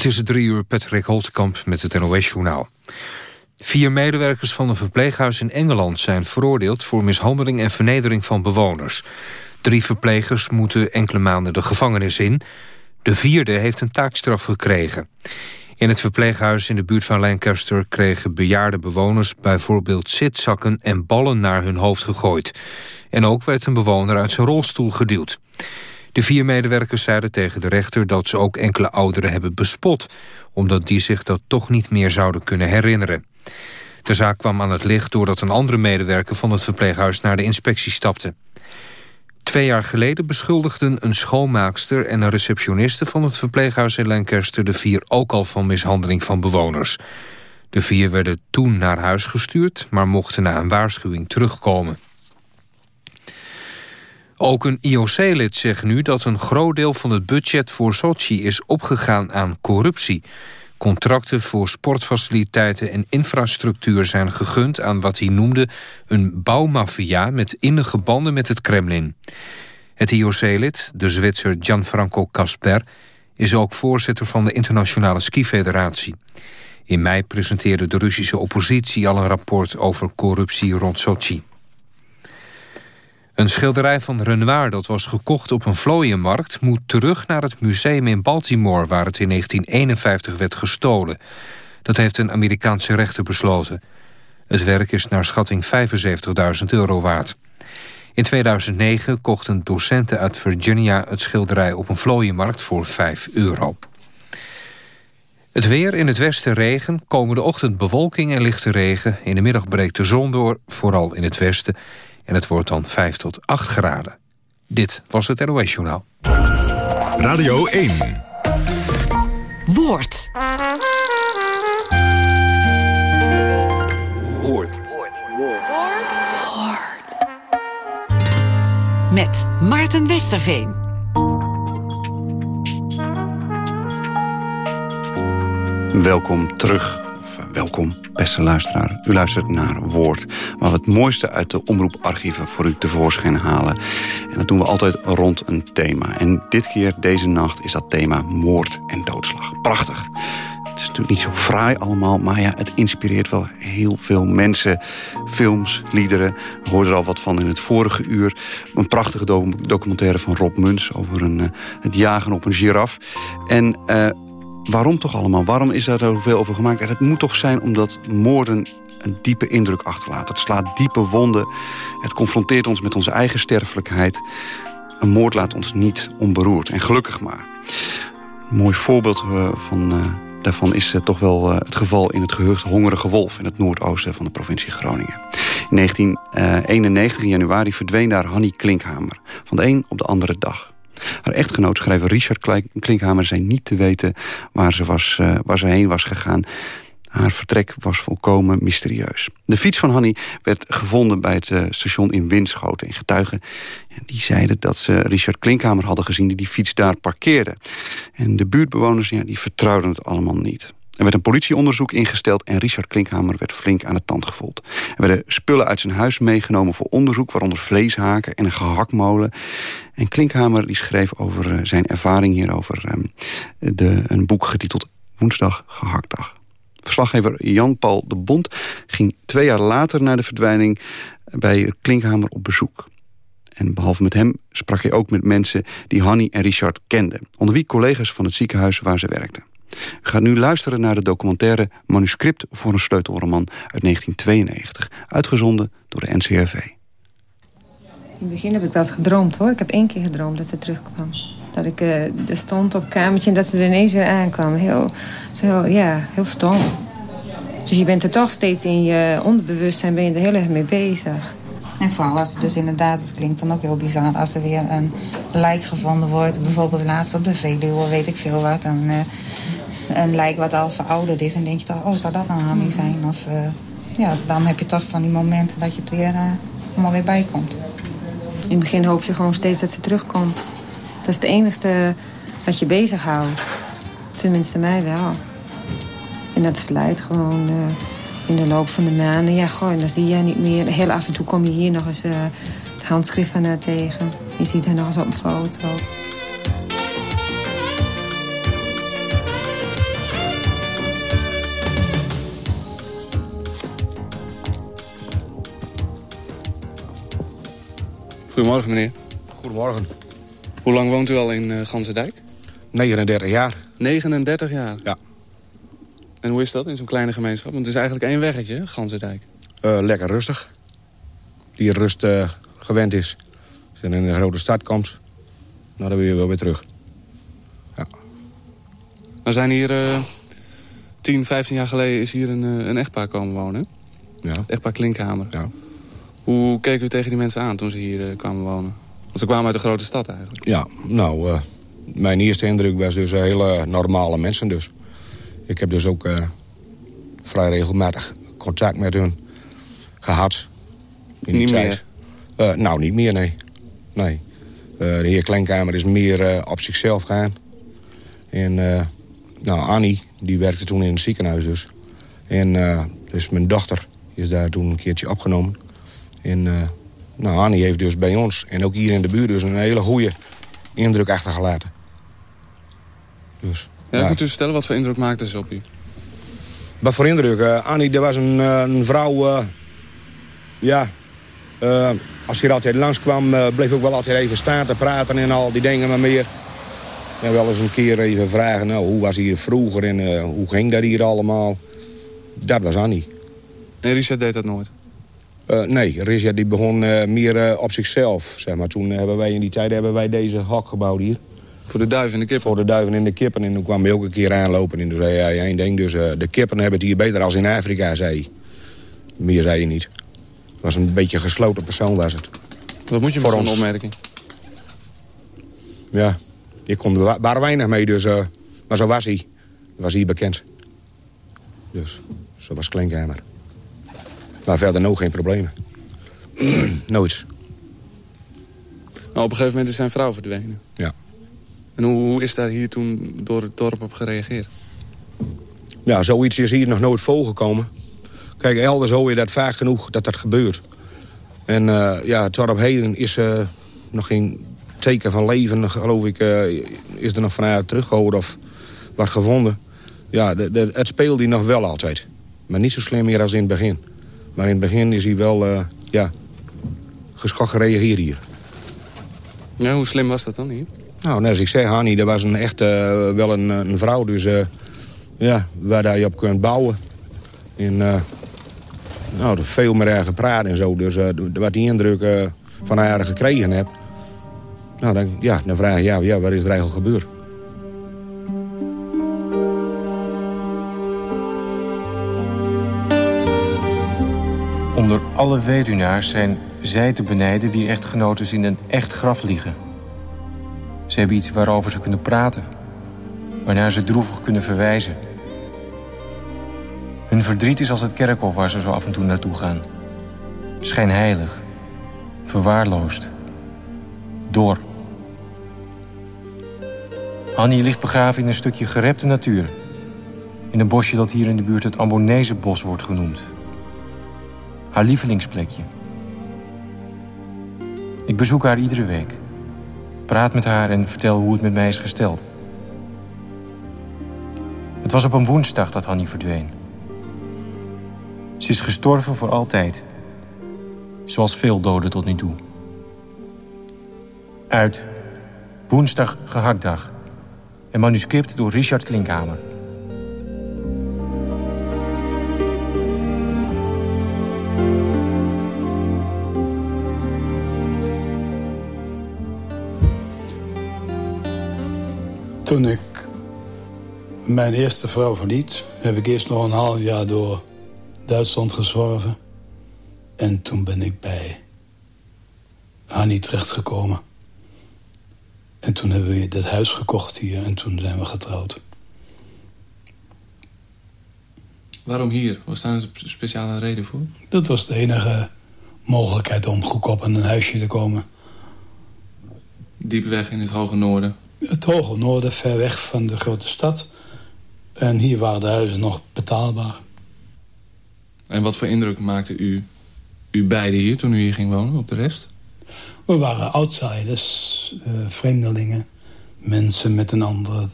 Het is drie uur Patrick Holtkamp met het NOS-journaal. Vier medewerkers van een verpleeghuis in Engeland zijn veroordeeld... voor mishandeling en vernedering van bewoners. Drie verplegers moeten enkele maanden de gevangenis in. De vierde heeft een taakstraf gekregen. In het verpleeghuis in de buurt van Lancaster kregen bejaarde bewoners... bijvoorbeeld zitzakken en ballen naar hun hoofd gegooid. En ook werd een bewoner uit zijn rolstoel geduwd. De vier medewerkers zeiden tegen de rechter dat ze ook enkele ouderen hebben bespot... omdat die zich dat toch niet meer zouden kunnen herinneren. De zaak kwam aan het licht doordat een andere medewerker van het verpleeghuis naar de inspectie stapte. Twee jaar geleden beschuldigden een schoonmaakster en een receptioniste van het verpleeghuis in Lancaster de vier ook al van mishandeling van bewoners. De vier werden toen naar huis gestuurd, maar mochten na een waarschuwing terugkomen. Ook een IOC-lid zegt nu dat een groot deel van het budget voor Sochi is opgegaan aan corruptie. Contracten voor sportfaciliteiten en infrastructuur zijn gegund aan wat hij noemde een bouwmafia met innige banden met het Kremlin. Het IOC-lid, de Zwitser Gianfranco Casper, is ook voorzitter van de Internationale Ski-federatie. In mei presenteerde de Russische oppositie al een rapport over corruptie rond Sochi. Een schilderij van Renoir dat was gekocht op een vlooienmarkt... moet terug naar het museum in Baltimore... waar het in 1951 werd gestolen. Dat heeft een Amerikaanse rechter besloten. Het werk is naar schatting 75.000 euro waard. In 2009 kochten docenten uit Virginia het schilderij op een vlooienmarkt voor 5 euro. Het weer in het westen regen, komende ochtend bewolking en lichte regen. In de middag breekt de zon door, vooral in het westen. En het wordt dan 5 tot 8 graden. Dit was het NOS Journaal. Radio 1. Woord. Woord. Woord. Met Maarten Westerveen. Welkom terug welkom, beste luisteraar. U luistert naar Woord, waar we het mooiste uit de omroeparchieven voor u tevoorschijn halen. En dat doen we altijd rond een thema. En dit keer, deze nacht, is dat thema moord en doodslag. Prachtig. Het is natuurlijk niet zo fraai allemaal, maar ja, het inspireert wel heel veel mensen. Films, liederen, we hoorden er al wat van in het vorige uur. Een prachtige documentaire van Rob Muns over een, uh, het jagen op een giraf. En... Uh, waarom toch allemaal? Waarom is daar zoveel over gemaakt? Het moet toch zijn omdat moorden een diepe indruk achterlaten. Het slaat diepe wonden. Het confronteert ons met onze eigen sterfelijkheid. Een moord laat ons niet onberoerd. En gelukkig maar. Een mooi voorbeeld eh, van, uh, daarvan is uh, toch wel het geval in het gehucht Hongerige Wolf... in het noordoosten van de provincie Groningen. In 1991 januari verdween daar Hanny Klinkhamer. Van de een op de andere dag. Haar echtgenoot, schrijver Richard Klinkhamer, zei niet te weten waar ze, was, uh, waar ze heen was gegaan. Haar vertrek was volkomen mysterieus. De fiets van Hanny werd gevonden bij het uh, station in Winschoten. En getuigen die zeiden dat ze Richard Klinkhamer hadden gezien... die die fiets daar parkeerde. En de buurtbewoners ja, die vertrouwden het allemaal niet. Er werd een politieonderzoek ingesteld en Richard Klinkhamer werd flink aan de tand gevoeld. Er werden spullen uit zijn huis meegenomen voor onderzoek... waaronder vleeshaken en een gehaktmolen. En Klinkhamer die schreef over eh, zijn ervaring hierover... Ehm, de, een boek getiteld Woensdag Gehaktdag. Verslaggever Jan-Paul de Bond ging twee jaar later... na de verdwijning bij Klinkhamer op bezoek. En behalve met hem sprak hij ook met mensen die Hanny en Richard kenden. Onder wie collega's van het ziekenhuis waar ze werkten. Gaat nu luisteren naar de documentaire Manuscript voor een sleutelroman uit 1992. Uitgezonden door de NCRV. In het begin heb ik wel eens gedroomd hoor. Ik heb één keer gedroomd dat ze terugkwam. Dat ik uh, stond op het kamertje en dat ze er ineens weer aankwam. Heel, zo, ja, heel stom. Dus je bent er toch steeds in je onderbewustzijn ben je er heel erg mee bezig. En vooral als er dus inderdaad, het klinkt dan ook heel bizar... als er weer een lijk gevonden wordt. Bijvoorbeeld laatst op de Veluwe, weet ik veel wat. Dan, uh, een lijk wat al verouderd is. En denk je toch, oh, zou dat nou Hanny zijn? Of uh, ja, dan heb je toch van die momenten dat je het weer uh, allemaal weer bijkomt. In het begin hoop je gewoon steeds dat ze terugkomt. Dat is het enige wat je bezighoudt. Tenminste mij wel. En dat slijt gewoon uh, in de loop van de maanden. Ja, goh, en dan zie je niet meer. Heel af en toe kom je hier nog eens het handschrift van haar tegen. Je ziet haar nog eens op een foto. Goedemorgen, meneer. Goedemorgen. Hoe lang woont u al in uh, Ganzendijk? 39 jaar. 39 jaar? Ja. En hoe is dat in zo'n kleine gemeenschap? Want het is eigenlijk één weggetje, Ganzendijk. Uh, lekker rustig. Die rust uh, gewend is. Als je in een grote stad komt, nou, dan wil je wel weer terug. Ja. We zijn hier... 10, 15 jaar geleden is hier een, een echtpaar komen wonen. Ja. echtpaar Klinkhamer. Ja. Hoe keek u tegen die mensen aan toen ze hier kwamen wonen? Want ze kwamen uit een grote stad eigenlijk. Ja, nou, uh, mijn eerste indruk was dus hele normale mensen dus. Ik heb dus ook uh, vrij regelmatig contact met hun gehad. In niet meer? Nou, niet meer, nee. nee. de heer Klenkamer is meer op zichzelf gaan. En nou, Annie, die werkte toen in het ziekenhuis dus. En dus mijn dochter is daar toen een keertje opgenomen. En nou, Annie heeft dus bij ons en ook hier in de buurt dus een hele goede indruk achtergelaten. Dus, ja, ja. Kunt u vertellen, wat voor indruk maakte ze op u? Wat voor indruk? Uh, Annie, dat was een, uh, een vrouw... Uh, ja, als ze hier altijd langskwam, bleef ook wel altijd even staan te praten en al die dingen maar meer. En wel eens een keer even vragen, nou, hoe was hier vroeger en hoe ging dat hier allemaal? Dat was Annie. En Richard deed dat nooit? Uh, nee, Richard die begon uh, meer uh, op zichzelf. Zeg maar. Toen hebben wij in die tijd hebben wij deze hak gebouwd hier. Voor de duiven en de kippen? Voor de duiven en de kippen. En toen kwam hij ook een keer aanlopen. En toen zei hij één ding. Dus de kippen hebben het hier beter als in Afrika, zei hij. Meer zei je niet. Het was een beetje gesloten persoon, was het. Wat moet je voor zo'n opmerking? Ja, ik kon er waar weinig mee. Dus, maar zo was hij. Was hij bekend. Dus, zo was Kleinkeimer. Maar verder nog geen problemen. Nooit. Maar op een gegeven moment is zijn vrouw verdwenen. Ja. En hoe, hoe is daar hier toen door het dorp op gereageerd? Ja, zoiets is hier nog nooit voorgekomen. Kijk, elders hoor je dat vaak genoeg dat dat gebeurt. En uh, ja, het dorp heden is uh, nog geen teken van leven, geloof ik, uh, is er nog vanuit teruggehoord of wat gevonden. Ja, de, de, het speelt hier nog wel altijd. Maar niet zo slim meer als in het begin. Maar in het begin is hij wel, uh, ja, gereageerd hier. Ja, hoe slim was dat dan hier? Nou, net als ik zeg, Hanni, dat was een echt uh, wel een, een, vrouw. Dus uh, ja, waar je op kunt bouwen. En nou, er veel meer gepraat en zo. Dus wat die indruk van haar gekregen heb... Nou, dan, ja, dan vraag je, ja, ja, wat is er eigenlijk gebeurd? Alle weduwnaars zijn zij te benijden wie echtgenoten in een echt graf liggen. Ze hebben iets waarover ze kunnen praten, waarnaar ze droevig kunnen verwijzen. Hun verdriet is als het kerkhof waar ze zo af en toe naartoe gaan. Schijnheilig, verwaarloosd, dor. Hanni ligt begraven in een stukje gerepte natuur. In een bosje dat hier in de buurt het Ambonese-bos wordt genoemd. Haar lievelingsplekje. Ik bezoek haar iedere week. Praat met haar en vertel hoe het met mij is gesteld. Het was op een woensdag dat Hanny verdween. Ze is gestorven voor altijd. Zoals veel doden tot nu toe. Uit Woensdag gehaktdag. Een manuscript door Richard Klinkhamer. Toen ik mijn eerste vrouw verliet... heb ik eerst nog een half jaar door Duitsland gezworven. En toen ben ik bij Hanni terechtgekomen. En toen hebben we dit huis gekocht hier en toen zijn we getrouwd. Waarom hier? Was daar een speciale reden voor? Dat was de enige mogelijkheid om goedkoop aan een huisje te komen. Diep weg in het hoge noorden? Het hoge noorden, ver weg van de grote stad. En hier waren de huizen nog betaalbaar. En wat voor indruk maakte u, u beiden hier toen u hier ging wonen op de rest? We waren outsiders, uh, vreemdelingen. Mensen met een andere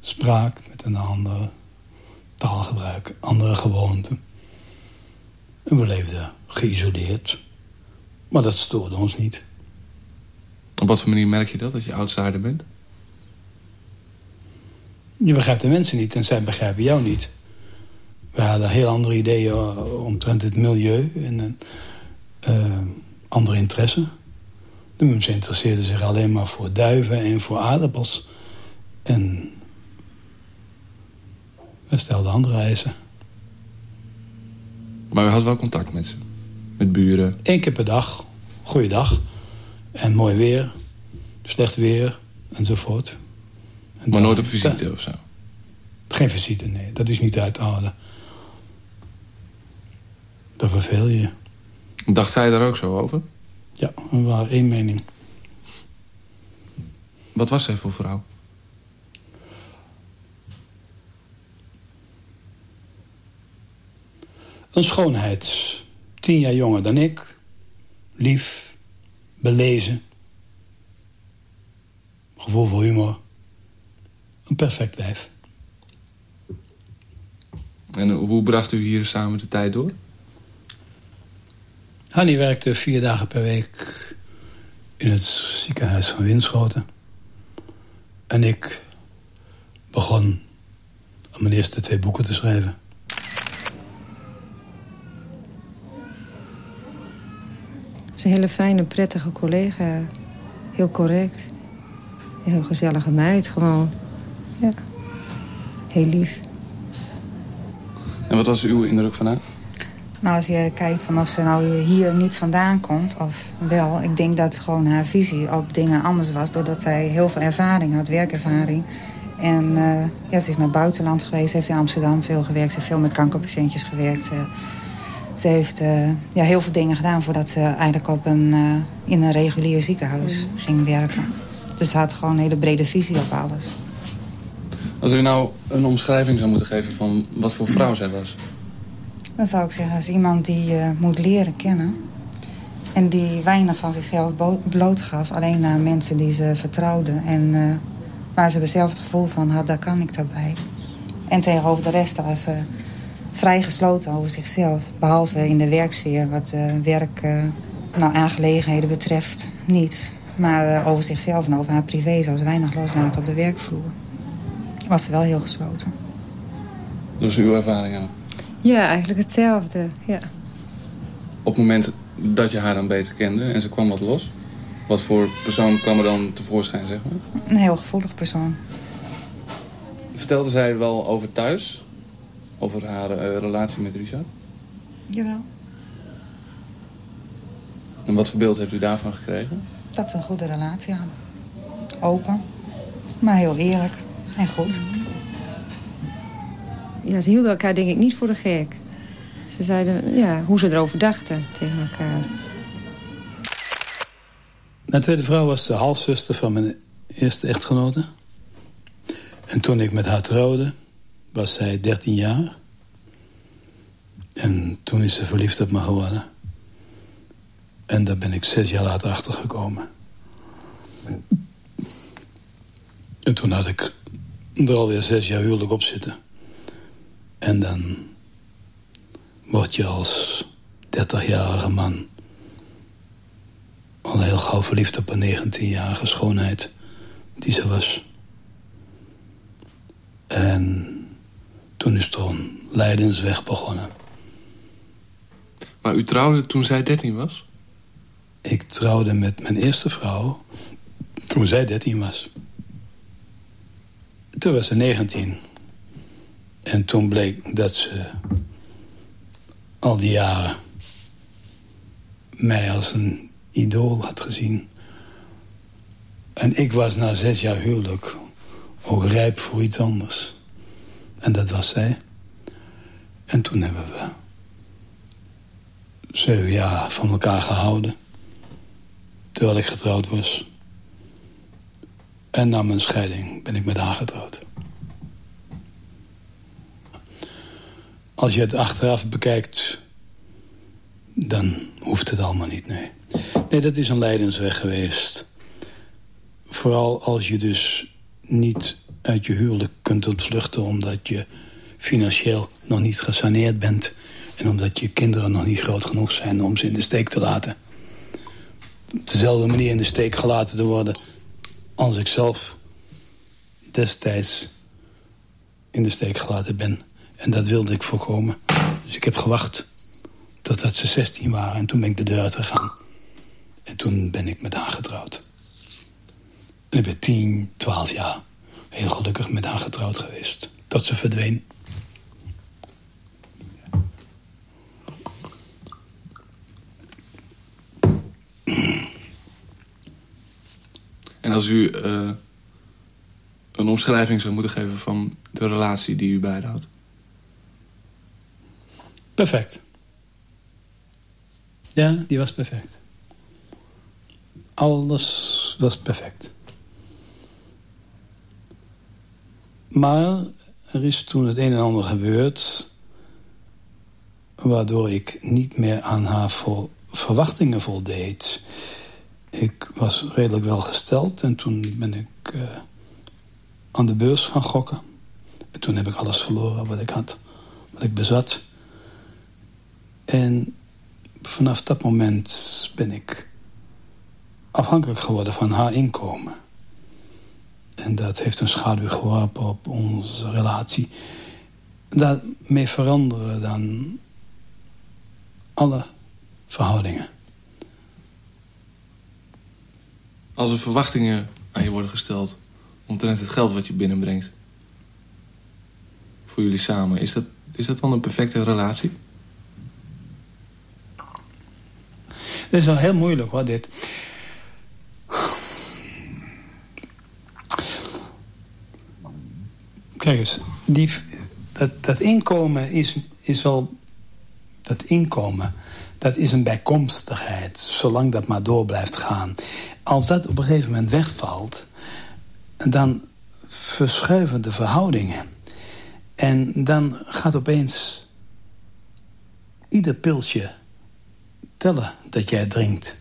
spraak, met een andere taalgebruik, andere gewoonten. En we leefden geïsoleerd. Maar dat stoorde ons niet. Op wat voor manier merk je dat, dat je outsider bent? Je begrijpt de mensen niet en zij begrijpen jou niet. We hadden heel andere ideeën omtrent het milieu en uh, andere interesse. De mensen interesseerden zich alleen maar voor duiven en voor aardappels. En we stelden andere eisen. Maar u had wel contact met ze? Met buren? Eén keer per dag. Goeiedag. En mooi weer. Slecht weer. Enzovoort. Maar nooit op visite of zo? Geen visite, nee. Dat is niet uit te halen. Dat verveel je. Dacht zij daar ook zo over? Ja, we waren één mening. Wat was zij voor vrouw? Een schoonheid. Tien jaar jonger dan ik. Lief. Belezen. Gevoel voor humor. Een perfect lijf. En hoe bracht u hier samen de tijd door? Hanny werkte vier dagen per week in het ziekenhuis van Winschoten. En ik begon om mijn eerste twee boeken te schrijven. Ze is een hele fijne, prettige collega. Heel correct. Een heel gezellige meid, gewoon. Ja. Heel lief. En wat was uw indruk van haar? Nou, als je kijkt van of ze nou hier niet vandaan komt, of wel... ik denk dat gewoon haar visie op dingen anders was... doordat zij heel veel ervaring had, werkervaring. En uh, ja, ze is naar het buitenland geweest, heeft in Amsterdam veel gewerkt... ze heeft veel met kankerpatiëntjes gewerkt. Uh, ze heeft uh, ja, heel veel dingen gedaan voordat ze eigenlijk op een, in een regulier ziekenhuis mm. ging werken. Dus ze had gewoon een hele brede visie op alles. Als u nou een omschrijving zou moeten geven van wat voor vrouw zij was... Dan zou ik zeggen, als iemand die je moet leren kennen... en die weinig van zichzelf blootgaf... alleen naar mensen die ze vertrouwden... en uh, waar ze zelf het gevoel van had, daar kan ik daarbij. En tegenover de rest was ze vrij gesloten over zichzelf. Behalve in de werksfeer, wat uh, werk... Nou, aangelegenheden betreft niet. Maar over zichzelf en over haar privé zou ze weinig loslaten op de werkvloer. Was ze wel heel gesloten. Dat is uw ervaring, Anna? Ja, eigenlijk hetzelfde, ja. Op het moment dat je haar dan beter kende en ze kwam wat los... wat voor persoon kwam er dan tevoorschijn, zeg maar? Een heel gevoelig persoon. Vertelde zij wel over thuis? Over haar uh, relatie met Richard? Jawel. En wat voor beeld hebt u daarvan gekregen? Dat ze een goede relatie hadden. Open, maar heel eerlijk en goed ja, ze hielden elkaar denk ik niet voor de gek. Ze zeiden ja, hoe ze erover dachten tegen elkaar. Mijn tweede vrouw was de halfzuster van mijn eerste echtgenote. En toen ik met haar trouwde, was zij 13 jaar. En toen is ze verliefd op me geworden. En daar ben ik zes jaar later achter gekomen. En toen had ik er alweer zes jaar huwelijk op zitten. En dan word je als 30-jarige man al heel gauw verliefd op een 19-jarige schoonheid die ze was. En toen is er een leidensweg begonnen. Maar u trouwde toen zij 13 was? Ik trouwde met mijn eerste vrouw toen zij 13 was. Toen was ze 19. En toen bleek dat ze al die jaren mij als een idool had gezien. En ik was na zes jaar huwelijk ook rijp voor iets anders. En dat was zij. En toen hebben we zeven jaar van elkaar gehouden. Terwijl ik getrouwd was. En na mijn scheiding ben ik met haar getrouwd. als je het achteraf bekijkt, dan hoeft het allemaal niet, nee. Nee, dat is een leidensweg geweest. Vooral als je dus niet uit je huwelijk kunt ontvluchten... omdat je financieel nog niet gesaneerd bent... en omdat je kinderen nog niet groot genoeg zijn om ze in de steek te laten. op dezelfde manier in de steek gelaten te worden... als ik zelf destijds in de steek gelaten ben. En dat wilde ik voorkomen. Dus ik heb gewacht totdat ze 16 waren. En toen ben ik de deur uitgegaan. En toen ben ik met haar getrouwd. En ik ben 10, 12 jaar heel gelukkig met haar getrouwd geweest. Tot ze verdween. En als u uh, een omschrijving zou moeten geven van de relatie die u beiden had? Perfect. Ja, die was perfect. Alles was perfect. Maar er is toen het een en ander gebeurd... waardoor ik niet meer aan haar verwachtingen voldeed. Ik was redelijk wel gesteld en toen ben ik uh, aan de beurs gaan gokken. En toen heb ik alles verloren wat ik had, wat ik bezat. En vanaf dat moment ben ik afhankelijk geworden van haar inkomen. En dat heeft een schaduw geworpen op onze relatie. Daarmee veranderen dan alle verhoudingen. Als er verwachtingen aan je worden gesteld... omtrent het geld wat je binnenbrengt... voor jullie samen, is dat, is dat dan een perfecte relatie? Dat is wel heel moeilijk hoor, dit. Kijk eens, die, dat, dat inkomen is, is wel... Dat inkomen, dat is een bijkomstigheid. Zolang dat maar door blijft gaan. Als dat op een gegeven moment wegvalt... dan verschuiven de verhoudingen. En dan gaat opeens ieder pilsje tellen dat jij drinkt.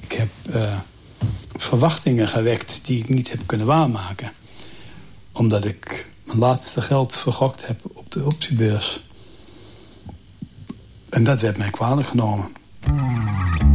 Ik heb uh, verwachtingen gewekt die ik niet heb kunnen waarmaken. Omdat ik mijn laatste geld vergokt heb op de optiebeurs. En dat werd mij kwalijk genomen. Música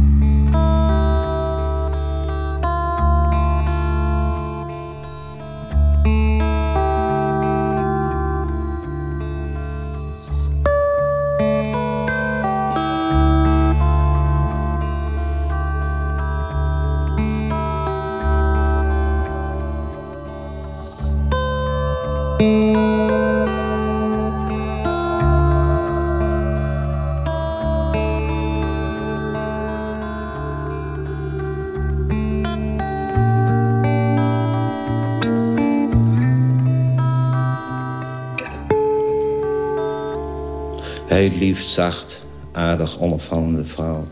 heel lief, zacht, aardig, onopvallende vrouw.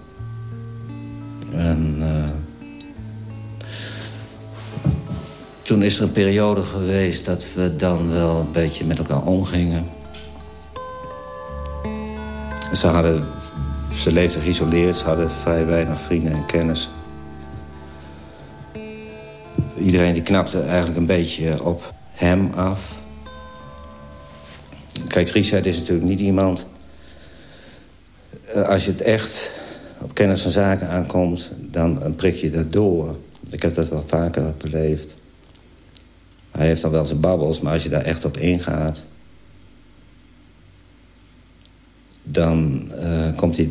En uh, toen is er een periode geweest dat we dan wel een beetje met elkaar omgingen. Ze, hadden, ze leefden geïsoleerd, ze hadden vrij weinig vrienden en kennis. Iedereen die knapte eigenlijk een beetje op hem af. Kijk, Richard is natuurlijk niet iemand eh, als je het echt op kennis van zaken aankomt, dan prik je dat door. Ik heb dat wel vaker beleefd. Hij heeft dan wel zijn babbels, maar als je daar echt op ingaat... dan uh, komt hij...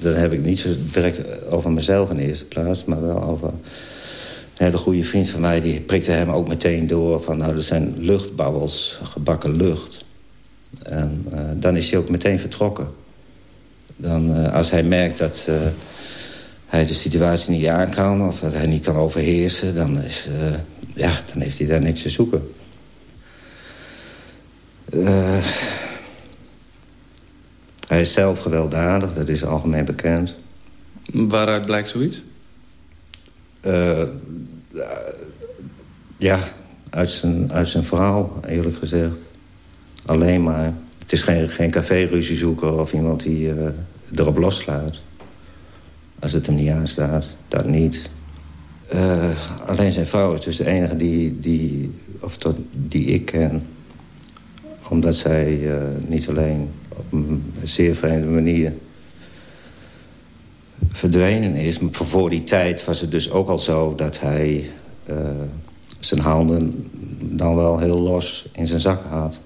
Dan heb ik niet zo direct over mezelf in de eerste plaats... maar wel over een hele goede vriend van mij... die prikte hem ook meteen door van... nou, dat zijn luchtbabbels, gebakken lucht. En dan is hij ook meteen vertrokken. Dan, uh, als hij merkt dat uh, hij de situatie niet aan kan... of dat hij niet kan overheersen... dan, is, uh, ja, dan heeft hij daar niks te zoeken. hij is zelf gewelddadig, dat is algemeen bekend. Waaruit blijkt zoiets? ja, uit zijn, uit zijn verhaal, eerlijk gezegd. Alleen maar. Het is geen, geen café-ruziezoeker of iemand die uh, erop loslaat. Als het hem niet aanstaat, dat niet. Uh, alleen zijn vrouw is dus de enige die, die, of tot, die ik ken. Omdat zij uh, niet alleen op een zeer vreemde manier... verdwenen is. Maar voor die tijd was het dus ook al zo dat hij uh, zijn handen dan wel heel los in zijn zak had.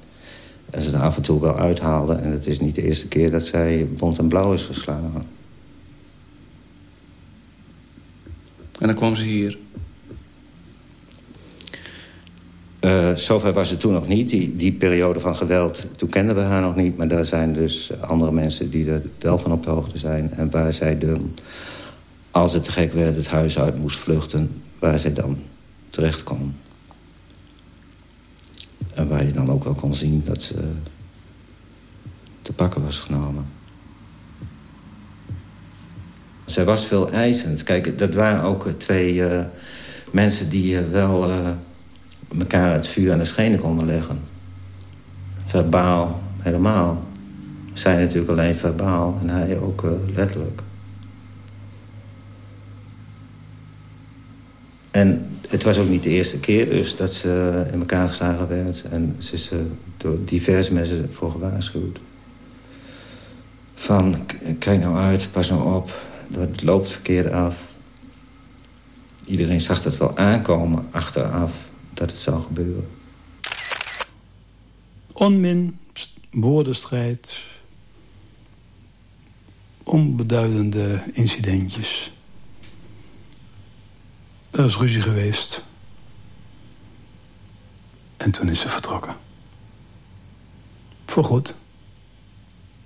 En ze er af en toe wel uithaalde. En het is niet de eerste keer dat zij bont en blauw is geslagen. En dan kwam ze hier? Uh, zover was het toen nog niet. Die, die periode van geweld, toen kenden we haar nog niet. Maar daar zijn dus andere mensen die er wel van op de hoogte zijn. En waar zij dan, als het te gek werd, het huis uit moest vluchten. Waar zij dan terecht kwam. En waar je dan ook wel kon zien dat ze te pakken was genomen. Zij was veel eisend. Kijk, dat waren ook twee uh, mensen die uh, wel uh, elkaar het vuur aan de schenen konden leggen. Verbaal, helemaal. Zij natuurlijk alleen verbaal en hij ook letterlijk. En het was ook niet de eerste keer dus dat ze in elkaar geslagen werd. En ze is door diverse mensen voor gewaarschuwd. Van, kijk nou uit, pas nou op, dat loopt verkeerd af. Iedereen zag dat wel aankomen achteraf dat het zou gebeuren. Onmin, woordenstrijd, onbeduidende incidentjes. Er is ruzie geweest. En toen is ze vertrokken. Voorgoed.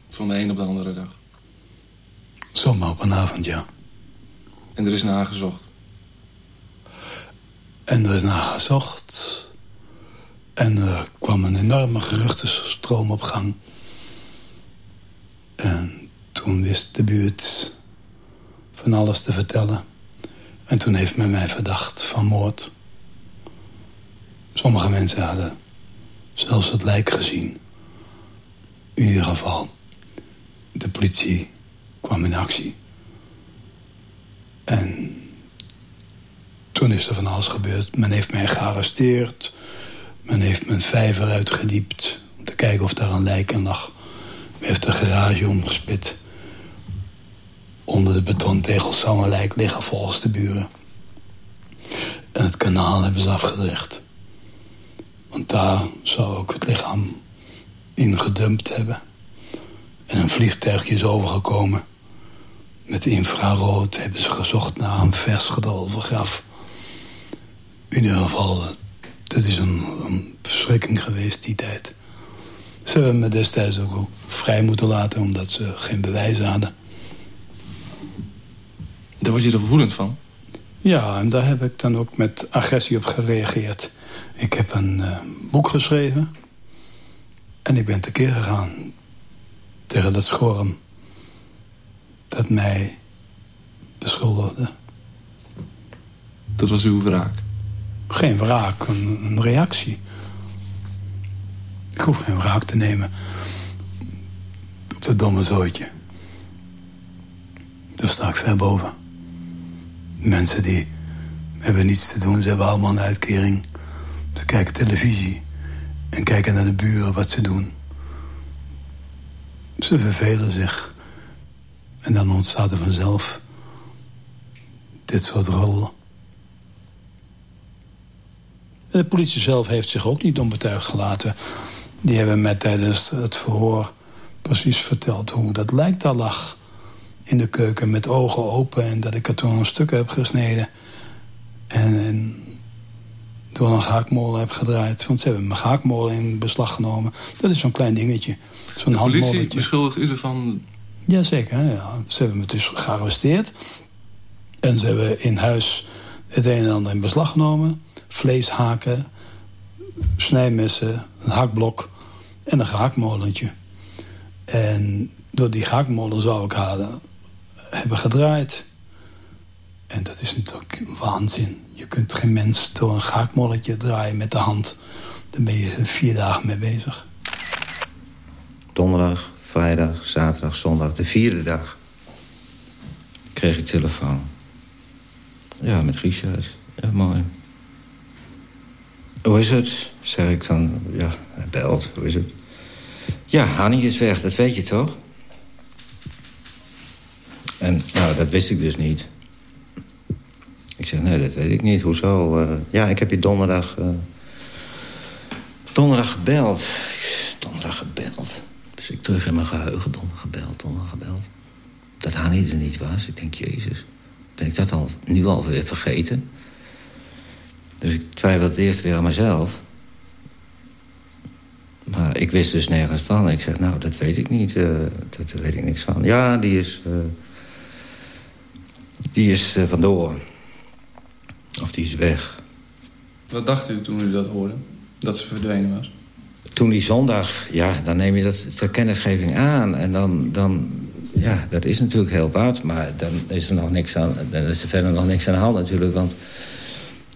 Van de een op de andere dag? Zomaar op een avond, ja. En er is naar gezocht? En er is naar gezocht. En er kwam een enorme geruchtenstroom op gang. En toen wist de buurt van alles te vertellen. En toen heeft men mij verdacht van moord. Sommige mensen hadden zelfs het lijk gezien. In ieder geval, de politie kwam in actie. En toen is er van alles gebeurd. Men heeft mij gearresteerd. Men heeft mijn vijver uitgediept. Om te kijken of daar een lijk in lag. Men heeft de garage omgespit. Onder de betontegels zou een lijk liggen volgens de buren. En het kanaal hebben ze afgedreigd. Want daar zou ook het lichaam in gedumpt hebben. En een vliegtuigje is overgekomen. Met infrarood hebben ze gezocht naar een vers gedolven graf. In ieder geval, dat is een, een verschrikking geweest die tijd. Ze hebben me destijds ook vrij moeten laten... omdat ze geen bewijs hadden. Daar word je er woedend van? Ja, en daar heb ik dan ook met agressie op gereageerd. Ik heb een uh, boek geschreven. En ik ben tekeer gegaan tegen dat schorm dat mij beschuldigde. Dat was uw wraak? Geen wraak, een, een reactie. Ik hoef geen wraak te nemen op dat domme zootje. Daar sta ik ver boven. Mensen die hebben niets te doen, ze hebben allemaal een uitkering. Ze kijken televisie en kijken naar de buren wat ze doen. Ze vervelen zich. En dan ontstaat er vanzelf dit soort rollen. De politie zelf heeft zich ook niet onbetuigd gelaten. Die hebben mij tijdens het verhoor precies verteld hoe dat lijk daar lag. In de keuken met ogen open en dat ik er toen een stuk heb gesneden. En, en door een gaakmolen heb gedraaid. Want ze hebben mijn gaakmolen in beslag genomen. Dat is zo'n klein dingetje. Zo'n De politie beschuldigt u ervan... Jazeker, ja. Ze hebben me dus gearresteerd. En ze hebben in huis het een en ander in beslag genomen. Vleeshaken, snijmessen, een hakblok en een gaakmolentje. En door die gaakmolen zou ik haar hebben gedraaid. En dat is natuurlijk waanzin. Je kunt geen mens door een gaakmolletje draaien met de hand. Daar ben je vier dagen mee bezig. Donderdag, vrijdag, zaterdag, zondag, de vierde dag... kreeg ik telefoon. Ja, met Richard. Ja, mooi. Hoe is het? Zeg ik dan. Ja, hij belt. Hoe is het? Ja, Hannie is weg, dat weet je toch? En nou, dat wist ik dus niet. Ik zeg, nee, dat weet ik niet. Hoezo? Uh, ja, ik heb je donderdag... Uh, donderdag gebeld. Donderdag gebeld. Dus ik terug in mijn geheugen. Donderdag gebeld, donderdag gebeld. Dat Hanni er niet was. Ik denk, jezus. Ben ik dat al, nu alweer vergeten? Dus ik twijfelde eerst weer aan mezelf. Maar ik wist dus nergens van. Ik zeg, nou, dat weet ik niet. Uh, dat weet ik niks van. Ja, die is... Die is uh, vandoor. Of die is weg. Wat dacht u toen u dat hoorde? Dat ze verdwenen was? Toen die zondag, ja, dan neem je dat ter kennisgeving aan. En dan, dan ja, dat is natuurlijk heel wat. Maar dan is er nog niks aan, dan is er verder nog niks aan de hand natuurlijk. Want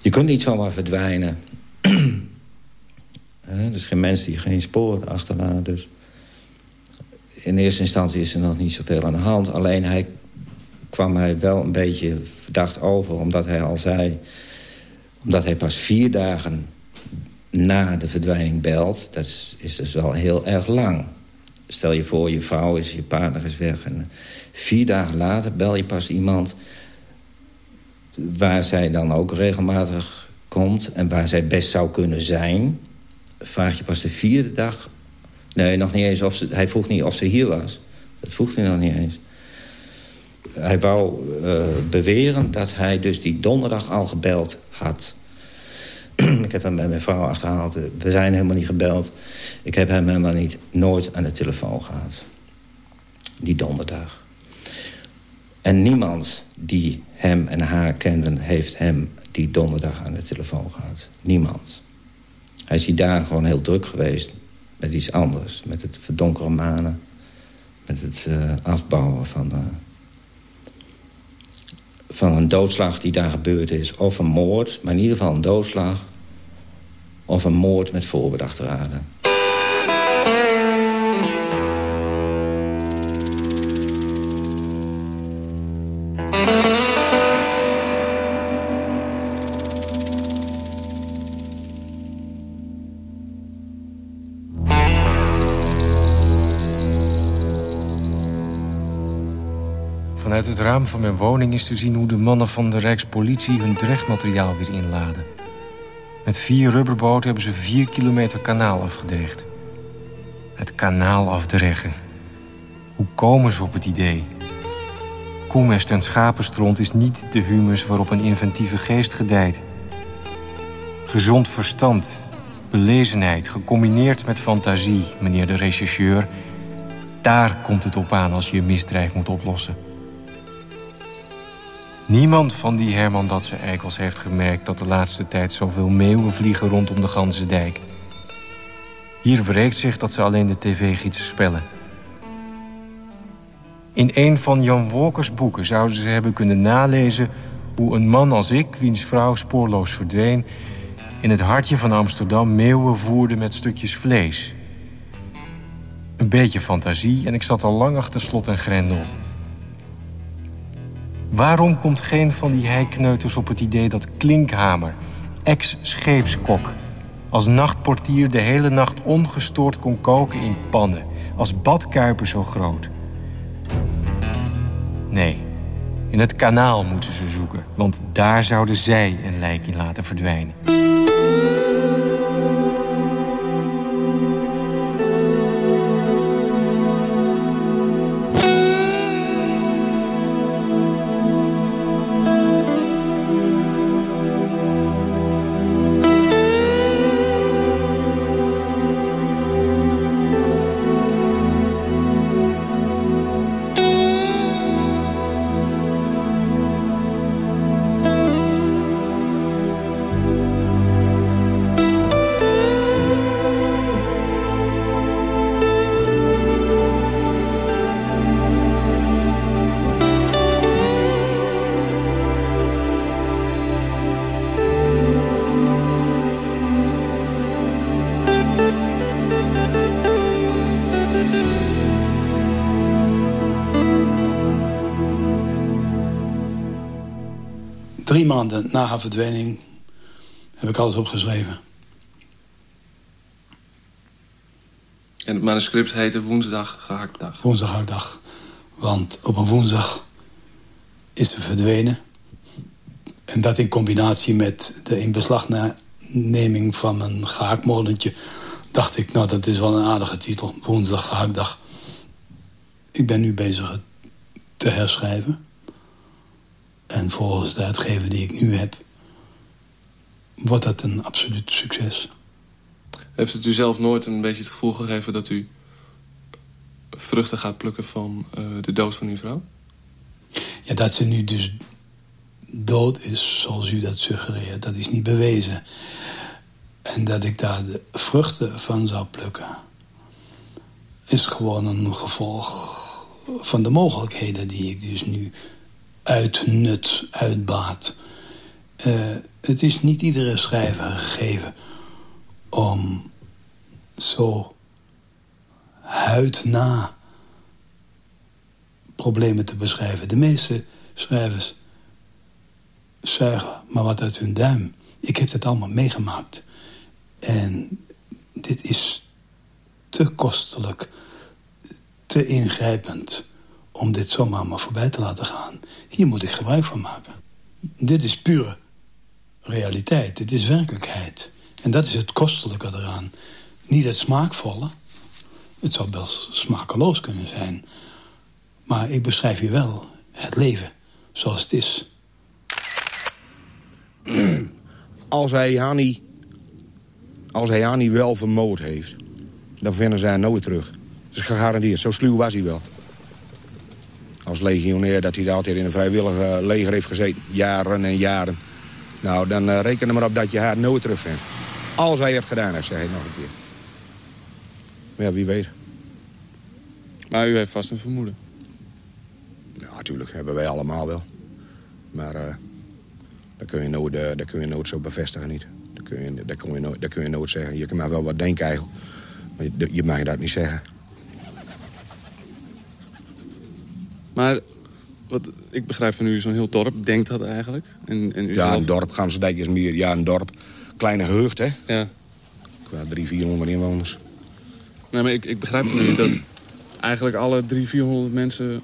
je kunt niet zomaar verdwijnen. er is geen mens die geen sporen achterlaat. Dus in eerste instantie is er nog niet zoveel aan de hand. Alleen hij kwam mij wel een beetje verdacht over. Omdat hij al zei... Omdat hij pas vier dagen na de verdwijning belt. Dat is, is dus wel heel erg lang. Stel je voor, je vrouw is, je partner is weg. En vier dagen later bel je pas iemand... waar zij dan ook regelmatig komt... en waar zij best zou kunnen zijn... vraag je pas de vierde dag... Nee, nog niet eens of ze... Hij vroeg niet of ze hier was. Dat vroeg hij nog niet eens. Hij wou uh, beweren dat hij dus die donderdag al gebeld had. ik heb hem bij mijn vrouw achterhaald. We zijn helemaal niet gebeld. Ik heb hem helemaal niet nooit aan de telefoon gehad. Die donderdag. En niemand die hem en haar kenden... heeft hem die donderdag aan de telefoon gehad. Niemand. Hij is die dagen gewoon heel druk geweest met iets anders. Met het verdonkeren manen. Met het uh, afbouwen van... Uh, van een doodslag die daar gebeurd is. Of een moord, maar in ieder geval een doodslag. Of een moord met voorbedachte raden. Het raam van mijn woning is te zien hoe de mannen van de Rijkspolitie hun drechtmateriaal weer inladen. Met vier rubberboten hebben ze vier kilometer kanaal afgedreigd. Het kanaal afdreggen. Hoe komen ze op het idee? Koemest en schapenstront is niet de humus waarop een inventieve geest gedijt. Gezond verstand, belezenheid, gecombineerd met fantasie, meneer de rechercheur... daar komt het op aan als je een misdrijf moet oplossen. Niemand van die Herman Datse eikels heeft gemerkt... dat de laatste tijd zoveel meeuwen vliegen rondom de Ganzendijk. Hier wreekt zich dat ze alleen de tv-gietsen spellen. In een van Jan Walkers boeken zouden ze hebben kunnen nalezen... hoe een man als ik, wiens vrouw spoorloos verdween... in het hartje van Amsterdam meeuwen voerde met stukjes vlees. Een beetje fantasie en ik zat al lang achter slot en grendel... Waarom komt geen van die heikneuters op het idee dat Klinkhamer, ex-scheepskok... als nachtportier de hele nacht ongestoord kon koken in pannen... als badkuiper zo groot? Nee, in het kanaal moeten ze zoeken... want daar zouden zij een lijk in laten verdwijnen. Verdwijning heb ik alles opgeschreven. En het manuscript heette Woensdag Gehaktdag? Woensdag Gehaktdag. Want op een woensdag is ze verdwenen. En dat in combinatie met de inbeslagneming van een gaakmolentje... dacht ik, nou, dat is wel een aardige titel. Woensdag gaakdag. Ik ben nu bezig te herschrijven. En volgens de uitgever die ik nu heb... wordt dat een absoluut succes. Heeft het u zelf nooit een beetje het gevoel gegeven... dat u vruchten gaat plukken van uh, de dood van uw vrouw? Ja, dat ze nu dus dood is, zoals u dat suggereert, dat is niet bewezen. En dat ik daar de vruchten van zou plukken... is gewoon een gevolg van de mogelijkheden die ik dus nu uitnut, uitbaat. Uh, het is niet iedere schrijver gegeven om zo huidna problemen te beschrijven. De meeste schrijvers zuigen maar wat uit hun duim. Ik heb dat allemaal meegemaakt. En dit is te kostelijk, te ingrijpend om dit zomaar maar voorbij te laten gaan. Hier moet ik gebruik van maken. Dit is pure realiteit, dit is werkelijkheid. En dat is het kostelijke eraan. Niet het smaakvolle. Het zou wel smakeloos kunnen zijn. Maar ik beschrijf je wel het leven zoals het is. Als hij Hani, als hij Hani wel vermoord heeft... dan vinden ze haar nooit terug. Dat is gegarandeerd. Zo sluw was hij wel. Als legionair dat hij altijd in een vrijwillige leger heeft gezeten. Jaren en jaren. Nou, dan uh, reken er maar op dat je haar nooit terugvindt. Als hij het gedaan heeft, zeg ik nog een keer. Maar ja, wie weet. Maar u heeft vast een vermoeden. Ja, natuurlijk hebben wij allemaal wel. Maar uh, dat, kun je nooit, uh, dat kun je nooit zo bevestigen niet. Dat kun, je, dat, kun je nooit, dat kun je nooit zeggen. Je kan maar wel wat denken eigenlijk. Maar je, je mag dat niet zeggen. Maar wat ik begrijp van u, zo'n heel dorp denkt dat eigenlijk? En, en u ja, zelf... een dorp. Gamsendijk is meer ja, een dorp. Kleine gehucht, hè? Ja. Qua 300, 400 inwoners. Nee, maar ik, ik begrijp van u dat eigenlijk alle 300, 400 mensen...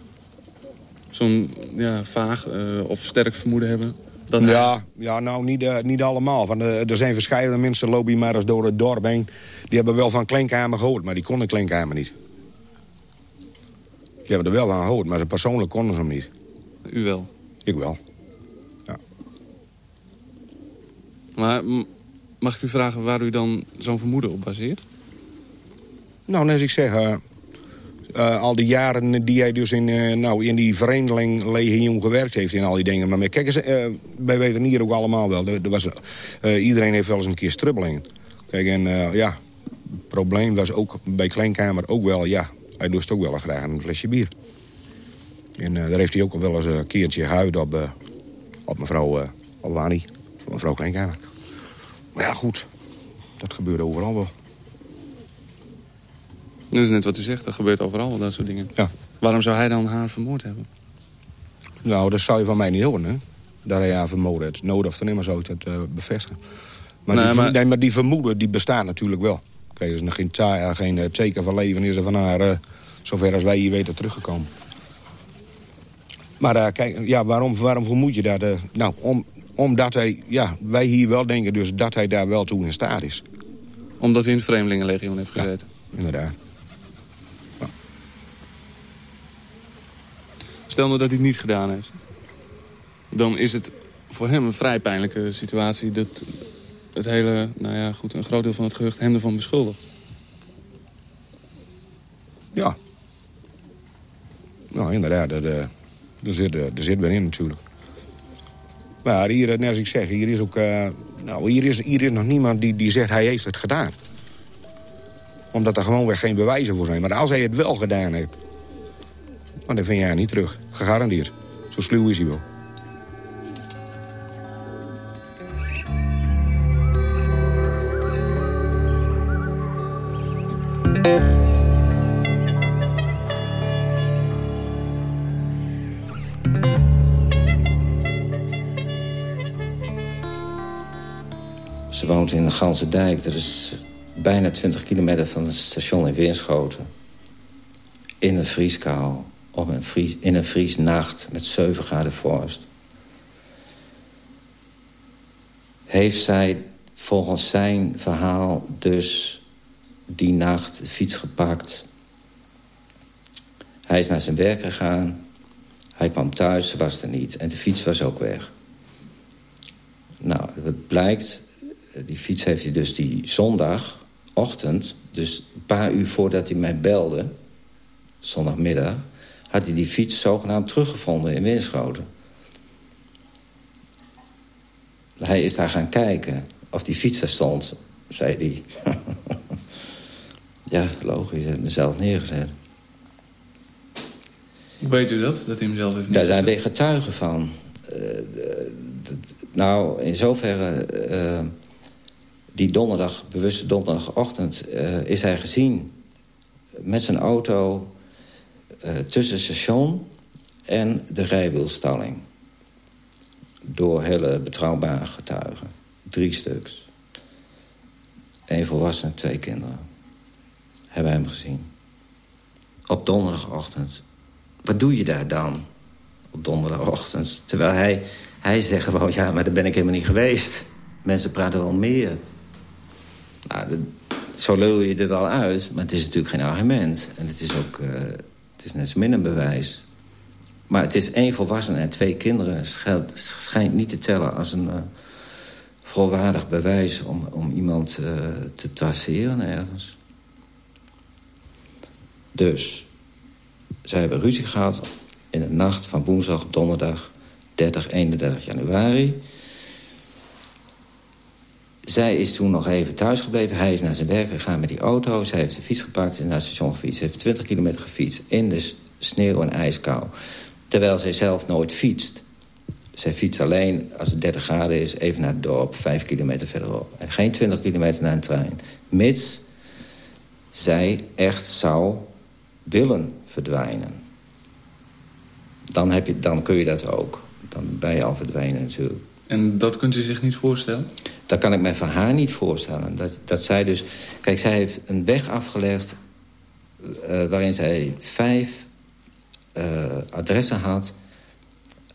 zo'n ja, vaag uh, of sterk vermoeden hebben... Dat ja, ja, nou, niet, uh, niet allemaal. Van de, er zijn verschillende mensen, lopen maar eens door het dorp heen. Die hebben wel van Klenkhamer gehoord, maar die konden Klenkhamer niet. Die hebben er wel aan gehoord, maar ze persoonlijk konden ze hem niet. U wel? Ik wel, ja. Maar mag ik u vragen waar u dan zo'n vermoeden op baseert? Nou, net als ik zeg... Uh, uh, al die jaren die hij dus in, uh, nou, in die Vereniging gewerkt heeft... in al die dingen. Maar kijk eens, wij weten hier ook allemaal wel. Er, er was, iedereen heeft wel eens een keer strubbelingen. Kijk, en ja, het probleem was ook bij Kleinkamer ook wel... ja, hij lust ook wel graag een flesje bier. En daar heeft hij ook al wel eens een keertje huid op, op mevrouw uh, op Wani. Op mevrouw Kleinkamer. Maar ja, goed. Dat gebeurt overal wel. Dat is net wat u zegt, dat gebeurt overal, dat soort dingen. Ja. Waarom zou hij dan haar vermoord hebben? Nou, dat zou je van mij niet horen, hè? Dat hij haar vermoord heeft. Nodig of maar zo te uh, bevestigen. Maar, Nee, die, maar- nee, maar die vermoeden, die bestaat natuurlijk wel. Kijk, er is nog geen, ta- geen uh, teken van leven is er van haar... uh, zover als wij hier weten teruggekomen. Maar uh, kijk, ja, waarom, waarom vermoed je dat? uh, nou, om, omdat hij, ja, wij hier wel denken dus dat hij daar wel toe in staat is. Omdat hij in het Vreemdelingenlegioen heeft gezeten. Inderdaad. Stel nou dat hij het niet gedaan heeft. Dan is het voor hem een vrij pijnlijke situatie... dat het hele, nou ja, goed, een groot deel van het gehucht hem ervan beschuldigt. Ja. Nou, inderdaad, dat, eh, er, zit, eh, er zit weer in natuurlijk. Maar hier, eh, net als ik zeg, hier is ook... eh, nou, hier is, hier is nog niemand die, die zegt hij heeft het gedaan. Omdat er gewoon weer geen bewijzen voor zijn. Maar als hij het wel gedaan heeft... dan vind haar niet terug. Gegarandeerd. Zo sluw is hij wel. Ze woont in de Ganse Dijk. Dat is bijna 20 kilometer van het station in Winschoten. In een vrieskou. op een vries, in een vriesnacht met 7 graden vorst... heeft zij volgens zijn verhaal dus die nacht de fiets gepakt. Hij is naar zijn werk gegaan. Hij kwam thuis, ze was er niet. En de fiets was ook weg. Nou, het blijkt, die fiets heeft hij dus die zondagochtend... dus een paar uur voordat hij mij belde, zondagmiddag... had hij die fiets zogenaamd teruggevonden in Winschoten. Hij is daar gaan kijken of die fiets er stond, zei hij. ja, logisch, hij heeft mezelf neergezet. Hoe weet u dat, dat hij hem zelf heeft Daar zijn we getuigen van. Uh, nou, in zoverre... Uh, die donderdag, bewuste donderdagochtend... Uh, is hij gezien met zijn auto... tussen het station en de rijwielstalling. Door hele betrouwbare getuigen. Drie stuks. Eén volwassen, twee kinderen. Hebben hem gezien. Op donderdagochtend. Wat doe je daar dan? Op donderdagochtend. Terwijl hij, hij zegt gewoon, ja, maar daar ben ik helemaal niet geweest. Mensen praten wel meer. Nou, zo lul je er wel uit, maar het is natuurlijk geen argument. En het is ook, uh, het is net zo min een bewijs. Maar het is één volwassene en twee kinderen. Schijnt, schijnt niet te tellen als een uh, volwaardig bewijs... om, om iemand uh, te traceren ergens. Dus, zij hebben ruzie gehad in de nacht van woensdag op donderdag 30, 31 januari. Zij is toen nog even thuis gebleven. Hij is naar zijn werk gegaan met die auto. Zij heeft de fiets gepakt, is naar het station gefietst. Ze heeft 20 kilometer gefietst in de sneeuw en ijskou. Terwijl zij zelf nooit fietst. Zij fietst alleen, als het 30 graden is, even naar het dorp, 5 kilometer verderop. En geen 20 kilometer naar een trein. Mits zij echt zou willen verdwijnen. Dan, heb je, dan kun je dat ook. Dan ben je al verdwenen natuurlijk. En dat kunt u zich niet voorstellen? Dat kan ik mij van haar niet voorstellen. Dat, dat zij dus... Kijk, zij heeft een weg afgelegd... Uh, waarin zij vijf uh, adressen had...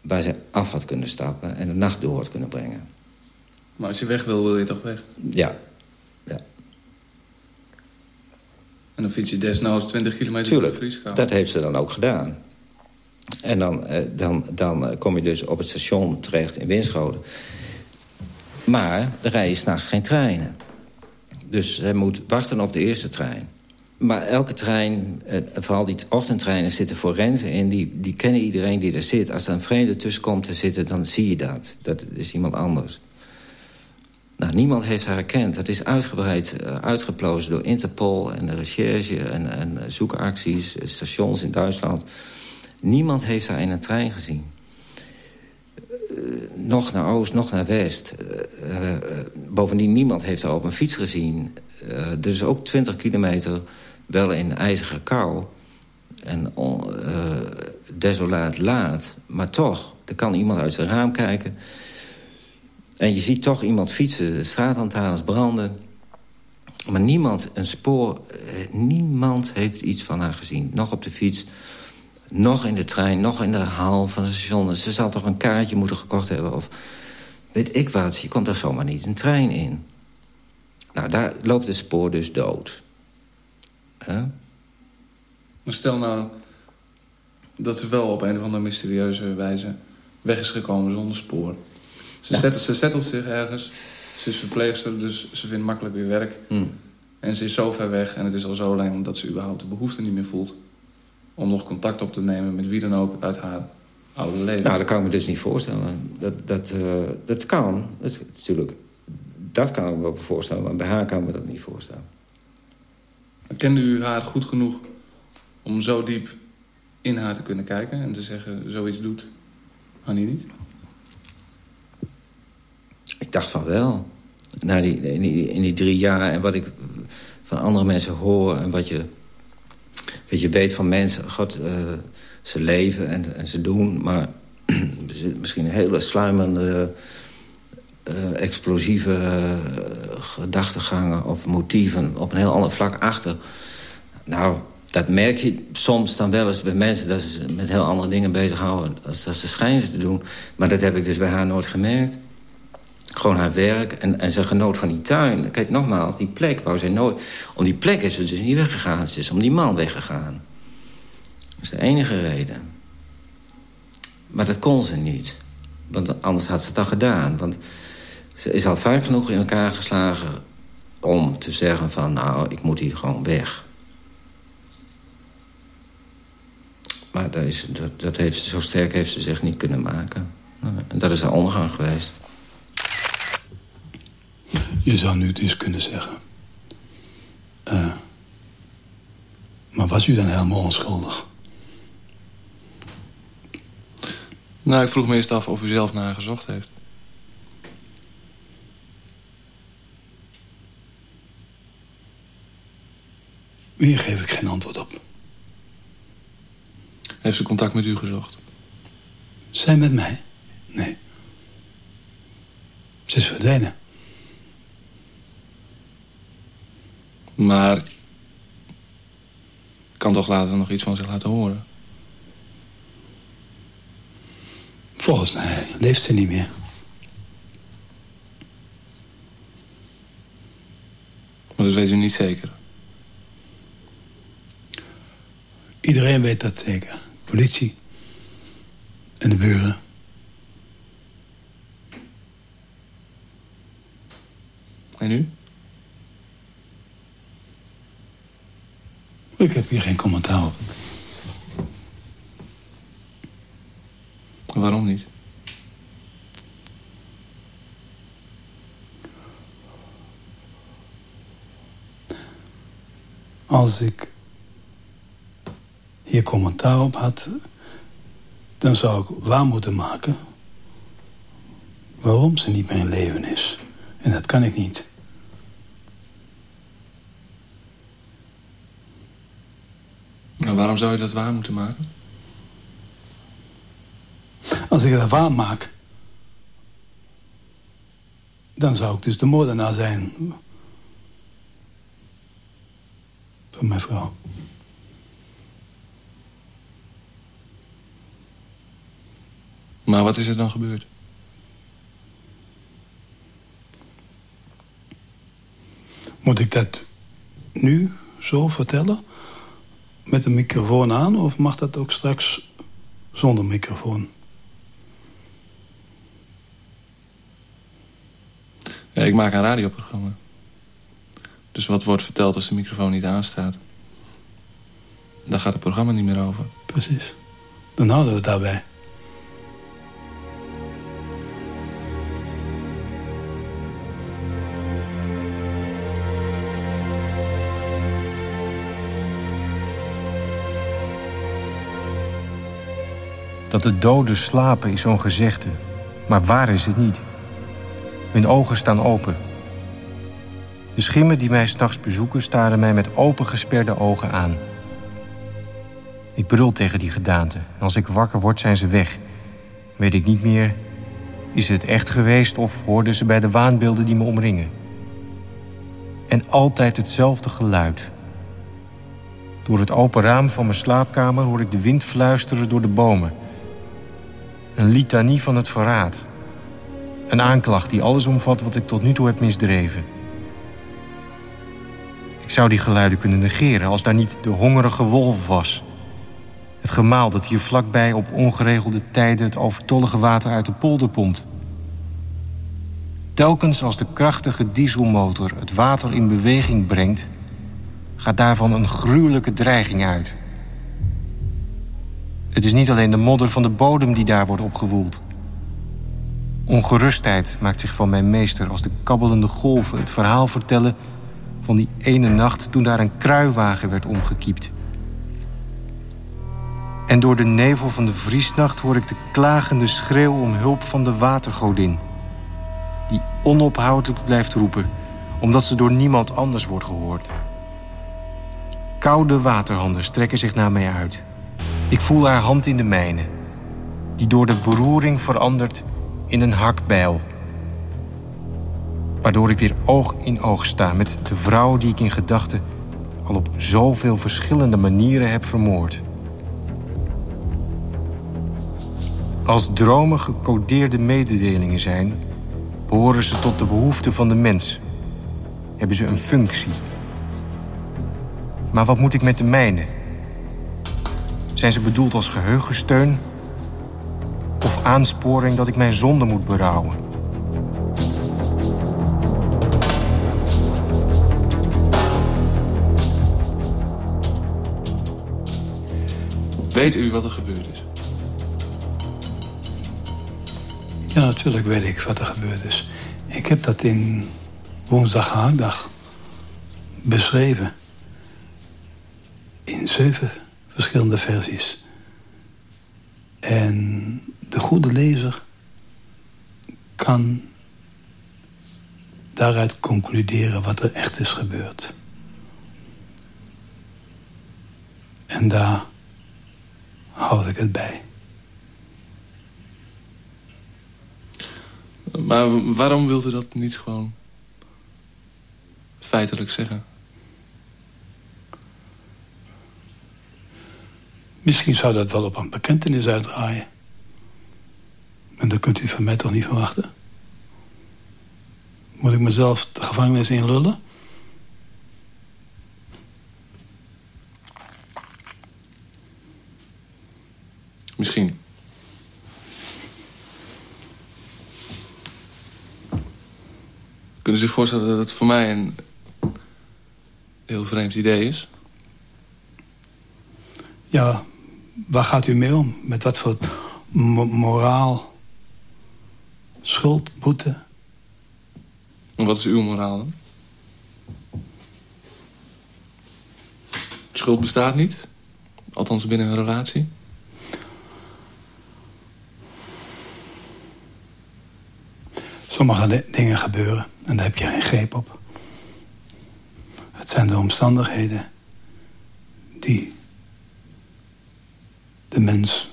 waar ze af had kunnen stappen en de nacht door had kunnen brengen. Maar als je weg wil, wil je toch weg? Ja. En dan fiets je desnoods 20 kilometer Tuurlijk, door dat heeft ze dan ook gedaan. En dan, eh, dan, dan kom je dus op het station terecht in Winschoten. Maar er rijden s'nachts geen treinen. Dus zij moet wachten op de eerste trein. Maar elke trein, eh, vooral die ochtendtreinen, zitten forensen in. Die, die kennen iedereen die er zit. Als er een vreemde tussen komt te zitten, dan zie je dat. Dat is iemand anders. Nou, niemand heeft haar herkend. Dat is uitgebreid uh, uitgeplozen door Interpol en de recherche... en, en zoekacties, stations in Duitsland. Niemand heeft haar in een trein gezien. Uh, nog naar oost, nog naar west. Bovendien, niemand heeft haar op een fiets gezien. dus ook 20 kilometer wel in ijzige kou. En desolaat laat. Maar toch, er kan iemand uit zijn raam kijken... En je ziet toch iemand fietsen, de straatlantaarns branden. Maar niemand, een spoor, niemand heeft iets van haar gezien. Nog op de fiets, nog in de trein, nog in de hal van het station. Ze zal toch een kaartje moeten gekocht hebben of weet ik wat. Je komt er zomaar niet een trein in. Nou, daar loopt het spoor dus dood. Maar stel nou dat ze wel op een of andere mysterieuze wijze weg is gekomen zonder spoor. Ze, ja. zettelt, ze zich ergens. Ze is verpleegster, dus ze vindt makkelijk weer werk. Hmm. En ze is zo ver weg en het is al zo lang... omdat ze überhaupt de behoefte niet meer voelt... om nog contact op te nemen met wie dan ook uit haar oude leven. Nou, dat kan ik me dus niet voorstellen. Dat, dat, uh, dat kan, dat, natuurlijk. Dat kan ik me wel voorstellen, maar bij haar kan ik me dat niet voorstellen. Kende u haar goed genoeg om zo diep in haar te kunnen kijken... en te zeggen, zoiets doet Hannie niet? Dacht van wel. Na die, in, die, in die drie jaar en wat ik van andere mensen hoor... en wat je, wat je weet van mensen... God, uh, ze leven en, en ze doen, maar misschien een hele sluimende... Uh, explosieve uh, gedachtegangen of motieven op een heel ander vlak achter. Nou, dat merk je soms dan wel eens bij mensen... dat ze met heel andere dingen bezighouden als dat ze schijnen te doen. Maar dat heb ik dus bij haar nooit gemerkt. Gewoon haar werk en, en ze genoot van die tuin. Kijk, nogmaals, die plek wou zij nooit... Om die plek is ze dus niet weggegaan. Ze is om die man weggegaan. Dat is de enige reden. Maar dat kon ze niet. Want anders had ze het al gedaan. Want ze is al vaak genoeg in elkaar geslagen... om te zeggen van, nou, ik moet hier gewoon weg. Maar dat, is, dat, dat heeft, zo sterk heeft ze zich niet kunnen maken. En dat is haar ondergang geweest. Je zou nu dus kunnen zeggen... Uh, maar was u dan helemaal onschuldig? Nou, ik vroeg me eerst af of u zelf naar haar gezocht heeft. Hier geef ik geen antwoord op. Heeft ze contact met u gezocht? Zij met mij? Nee. Ze is verdwenen. Maar... kan toch later nog iets van zich laten horen? Volgens mij leeft ze niet meer. Maar dat weet u niet zeker? Iedereen weet dat zeker. Politie. En de buren. En u? Ik heb hier geen commentaar op. Waarom niet? Als ik hier commentaar op had... dan zou ik waar moeten maken... waarom ze niet in leven is. En dat kan ik niet. Nou, waarom zou je dat waar moeten maken? Als ik dat waar maak... dan zou ik dus de moordenaar zijn. Van mijn vrouw. Maar wat is er dan gebeurd? Moet ik dat nu zo vertellen? Met een microfoon aan? Of mag dat ook straks zonder microfoon? Ja, ik maak een radioprogramma. Dus wat wordt verteld als de microfoon niet aanstaat... daar gaat het programma niet meer over. Precies. Dan houden we het daarbij. Dat de doden slapen is zo'n gezegde. Maar waar is het niet? Hun ogen staan open. De schimmen die mij s'nachts bezoeken staren mij met open gesperde ogen aan. Ik brul tegen die gedaante. En als ik wakker word, zijn ze weg. Weet ik niet meer, is het echt geweest of hoorden ze bij de waanbeelden die me omringen? En altijd hetzelfde geluid. Door het open raam van mijn slaapkamer hoor ik de wind fluisteren door de bomen. Een litanie van het verraad. Een aanklacht die alles omvat wat ik tot nu toe heb misdreven. Ik zou die geluiden kunnen negeren als daar niet de hongerige wolf was. Het gemaal dat hier vlakbij op ongeregelde tijden het overtollige water uit de polder pompt. Telkens als de krachtige dieselmotor het water in beweging brengt, gaat daarvan een gruwelijke dreiging uit. Het is niet alleen de modder van de bodem die daar wordt opgewoeld. Ongerustheid maakt zich van mijn meester als de kabbelende golven het verhaal vertellen van die ene nacht toen daar een kruiwagen werd omgekiept. En door de nevel van de vriesnacht hoor ik de klagende schreeuw om hulp van de watergodin. Die onophoudelijk blijft roepen, omdat ze door niemand anders wordt gehoord. Koude waterhanden strekken zich naar mij uit. Ik voel haar hand in de mijne, die door de beroering verandert in een hakbijl. Waardoor ik weer oog in oog sta met de vrouw die ik in gedachten al op zoveel verschillende manieren heb vermoord. Als dromen gecodeerde mededelingen zijn, behoren ze tot de behoeften van de mens. Hebben ze een functie. Maar wat moet ik met de mijne? Zijn ze bedoeld als geheugensteun of aansporing dat ik mijn zonde moet berouwen? Weet u wat er gebeurd is? Ja, natuurlijk weet ik wat er gebeurd is. Ik heb dat in woensdag gehaktdag beschreven. In zeven verschillende versies. En de goede lezer kan daaruit concluderen wat er echt is gebeurd. En daar houd ik het bij. Maar waarom wilt u dat niet gewoon feitelijk zeggen? Misschien zou dat wel op een bekentenis uitdraaien. En dat kunt u van mij toch niet verwachten? Moet ik mezelf de gevangenis inlullen? Misschien. Kunnen u zich voorstellen dat het voor mij een heel vreemd idee is? Ja, waar gaat u mee om? Met wat voor mo- moraal? Schuld, boete? En wat is uw moraal dan? Schuld bestaat niet. Althans binnen een relatie. Sommige di- dingen gebeuren en daar heb je geen greep op. Het zijn de omstandigheden die de mens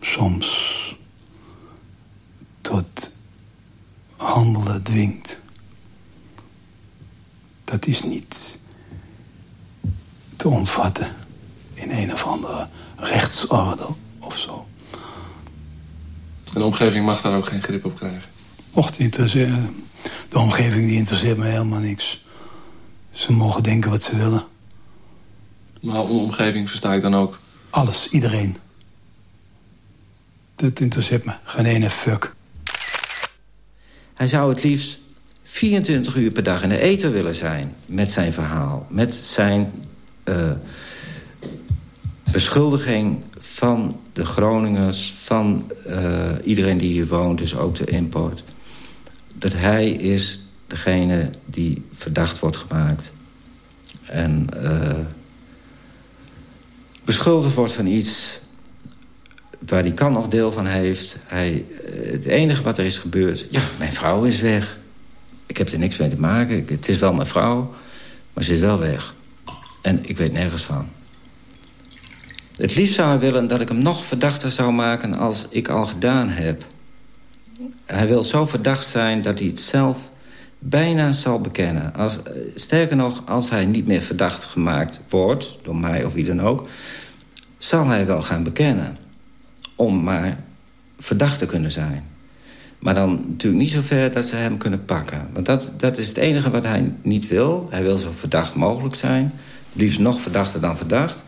soms tot handelen dwingt. Dat is niet te omvatten in een of andere rechtsorde of zo. En de omgeving mag daar ook geen grip op krijgen. Och, de omgeving die interesseert me helemaal niks. Ze mogen denken wat ze willen. Maar omgeving versta ik dan ook... Alles, iedereen. Dat interesseert me. Geen ene fuck. Hij zou het liefst 24 uur per dag in de eten willen zijn met zijn verhaal. Met zijn eh, beschuldiging van de Groningers, van eh, iedereen die hier woont, dus ook de import. Dat hij is degene die verdacht wordt gemaakt. En eh, beschuldigd wordt van iets waar hij kan nog deel van heeft. Hij, eh, het enige wat er is gebeurd... Ja, mijn vrouw is weg. Ik heb er niks mee te maken. Het is wel mijn vrouw, maar ze is wel weg. En ik weet nergens van. Het liefst zou hij willen dat ik hem nog verdachter zou maken... als ik al gedaan heb. Hij wil zo verdacht zijn dat hij het zelf bijna zal bekennen. Als, eh, sterker nog, als hij niet meer verdacht gemaakt wordt... door mij of wie dan ook... zal hij wel gaan bekennen om maar verdacht te kunnen zijn. Maar dan natuurlijk niet zo ver dat ze hem kunnen pakken. Want dat, dat is het enige wat hij niet wil. Hij wil zo verdacht mogelijk zijn. Liefst nog verdachter dan verdacht.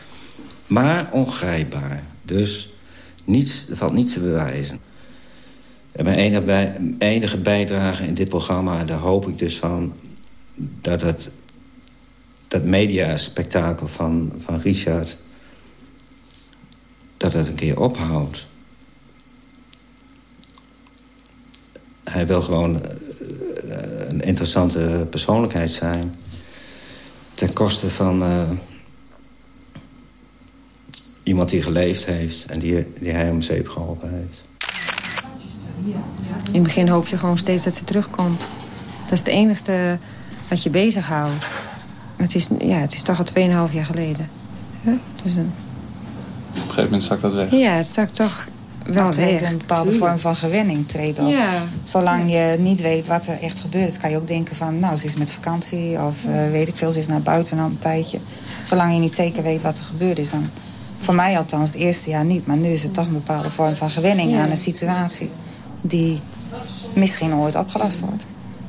Maar ongrijpbaar. Dus niets, er valt niets te bewijzen. En mijn enige, bij- enige bijdrage in dit programma... daar hoop ik dus van dat het dat mediaspectakel van, van Richard dat het een keer ophoudt. Hij wil gewoon eh, een interessante persoonlijkheid zijn. Ten koste van eh, iemand die geleefd heeft... en die, die hij om zeep geholpen heeft. In het begin hoop je gewoon steeds dat ze terugkomt. Dat is het enige wat je bezighoudt. Het is, ja, het is toch al 2,5 jaar geleden. Ja, dus een, Op een gegeven moment zakt dat weg. ja, het zakt toch wel treedt weg, een bepaalde tuurlijk. vorm van gewenning treedt op. Ja. Zolang je niet weet wat er echt gebeurt, kan je ook denken van... nou, ze is met vakantie of eh, weet ik veel, ze is naar buiten al een tijdje. Zolang je niet zeker weet wat er gebeurd is, dan... Voor mij althans, het eerste jaar niet. Maar nu is het toch een bepaalde vorm van gewenning Ja. aan een situatie... die misschien ooit opgelost wordt.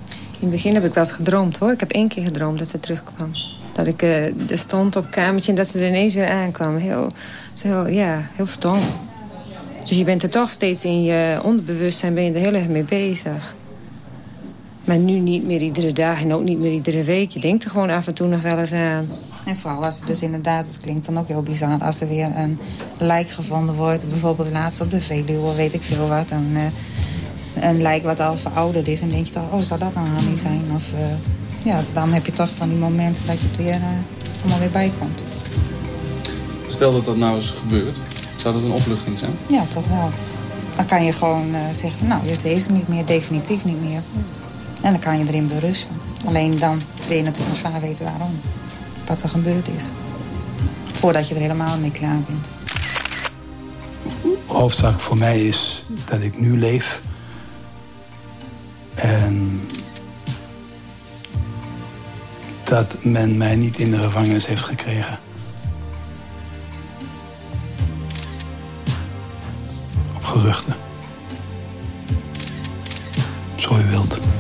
In het begin heb ik wel eens gedroomd hoor. Ik heb één keer gedroomd dat ze terugkwam. Dat ik eh, er stond op het kamertje en dat ze er ineens weer aankwam. Heel, zo, ja, heel stom. Dus je bent er toch steeds in je onderbewustzijn ben je er heel erg mee bezig. Maar nu niet meer iedere dag en ook niet meer iedere week. Je denkt er gewoon af en toe nog wel eens aan. En vooral als er dus inderdaad, het klinkt dan ook heel bizar... als er weer een lijk gevonden wordt. Bijvoorbeeld laatst op de Veluwe, weet ik veel wat. Een, eh, een lijk wat al verouderd is. En denk je toch, oh, zou dat nou Hanny zijn? Of eh, ja, dan heb je toch van die momenten dat je het weer eh, allemaal weer bijkomt. Stel dat dat nou eens gebeurt. Zou dat een opluchting zijn? Ja, toch wel. Dan kan je gewoon eh, zeggen, nou, je is deze niet meer, definitief niet meer. En dan kan je erin berusten. Alleen dan wil je natuurlijk nog graag weten waarom. Wat er gebeurd is. Voordat je er helemaal mee klaar bent. hoofdzaak voor mij is dat ik nu leef. En dat men mij niet in de gevangenis heeft gekregen. Op geruchten. Zo u wilt.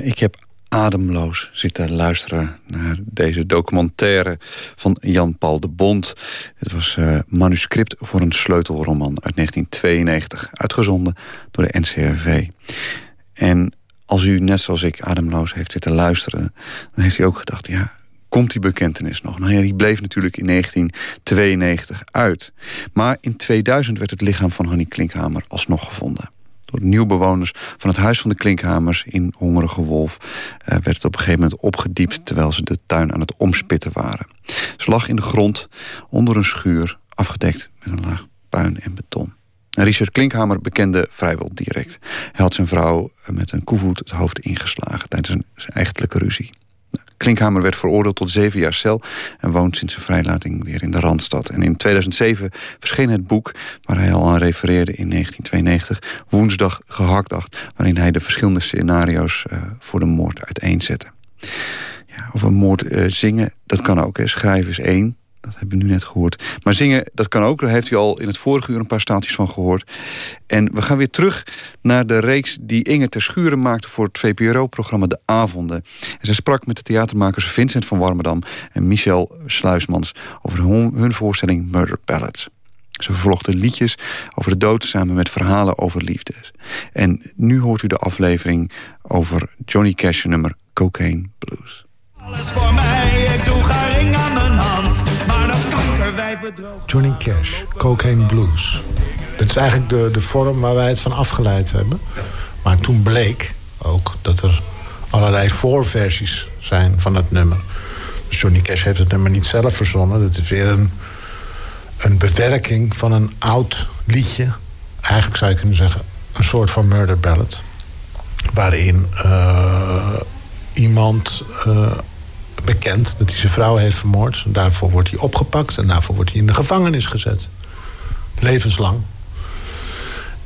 Ik heb ademloos zitten luisteren naar deze documentaire van Jan-Paul de Bond. Het was eh, manuscript voor een sleutelroman uit 1992, uitgezonden door de NCRV. En als u net zoals ik ademloos heeft zitten luisteren... dan heeft u ook gedacht, ja, komt die bekentenis nog? Nou ja, die bleef natuurlijk in 1992 uit. Maar in 2000 werd het lichaam van Hannie Klinkhamer alsnog gevonden door de nieuwbewoners van het Huis van de Klinkhamers in Hongerige Wolf... eh, werd het op een gegeven moment opgediept... terwijl ze de tuin aan het omspitten waren. Ze lag in de grond onder een schuur, afgedekt met een laag puin en beton. Richard Klinkhamer bekende vrijwel direct. Hij had zijn vrouw eh, met een koevoet het hoofd ingeslagen... tijdens een, zijn echtelijke ruzie. Klinkhamer werd veroordeeld tot zeven jaar cel... en woont sinds zijn vrijlating weer in de Randstad. En in 2007 verscheen het boek waar hij al aan refereerde in 1992... Woensdag gehaktdacht, waarin hij de verschillende scenario's uh, voor de moord uiteenzette. Ja, over moord uh, zingen, dat kan ook. Hè. Schrijven is één, dat hebben we nu net gehoord. Maar zingen, dat kan ook. Daar heeft u al in het vorige uur een paar staaltjes van gehoord. En we gaan weer terug naar de reeks die Inge ter Schuren maakte... voor het VPRO-programma De Avonden. En zij sprak met de theatermakers Vincent van Warmerdam... en Michel Sluismans over hun, voorstelling Murder Ballads. Ze vervolgden liedjes over de dood samen met verhalen over liefde. En nu hoort u de aflevering over Johnny Cash nummer Cocaine Blues. Alles voor mij, ik doe Johnny Cash, Cocaine Blues. Dat is eigenlijk de, de vorm waar wij het van afgeleid hebben. Maar toen bleek ook dat er allerlei voorversies zijn van het nummer. Dus Johnny Cash heeft het nummer niet zelf verzonnen. Dat is weer een, een bewerking van een oud liedje. Eigenlijk zou je kunnen zeggen een soort van murder ballad. Waarin uh, iemand uh, bekend dat hij zijn vrouw heeft vermoord. Daarvoor wordt hij opgepakt en daarvoor wordt hij in de gevangenis gezet. Levenslang.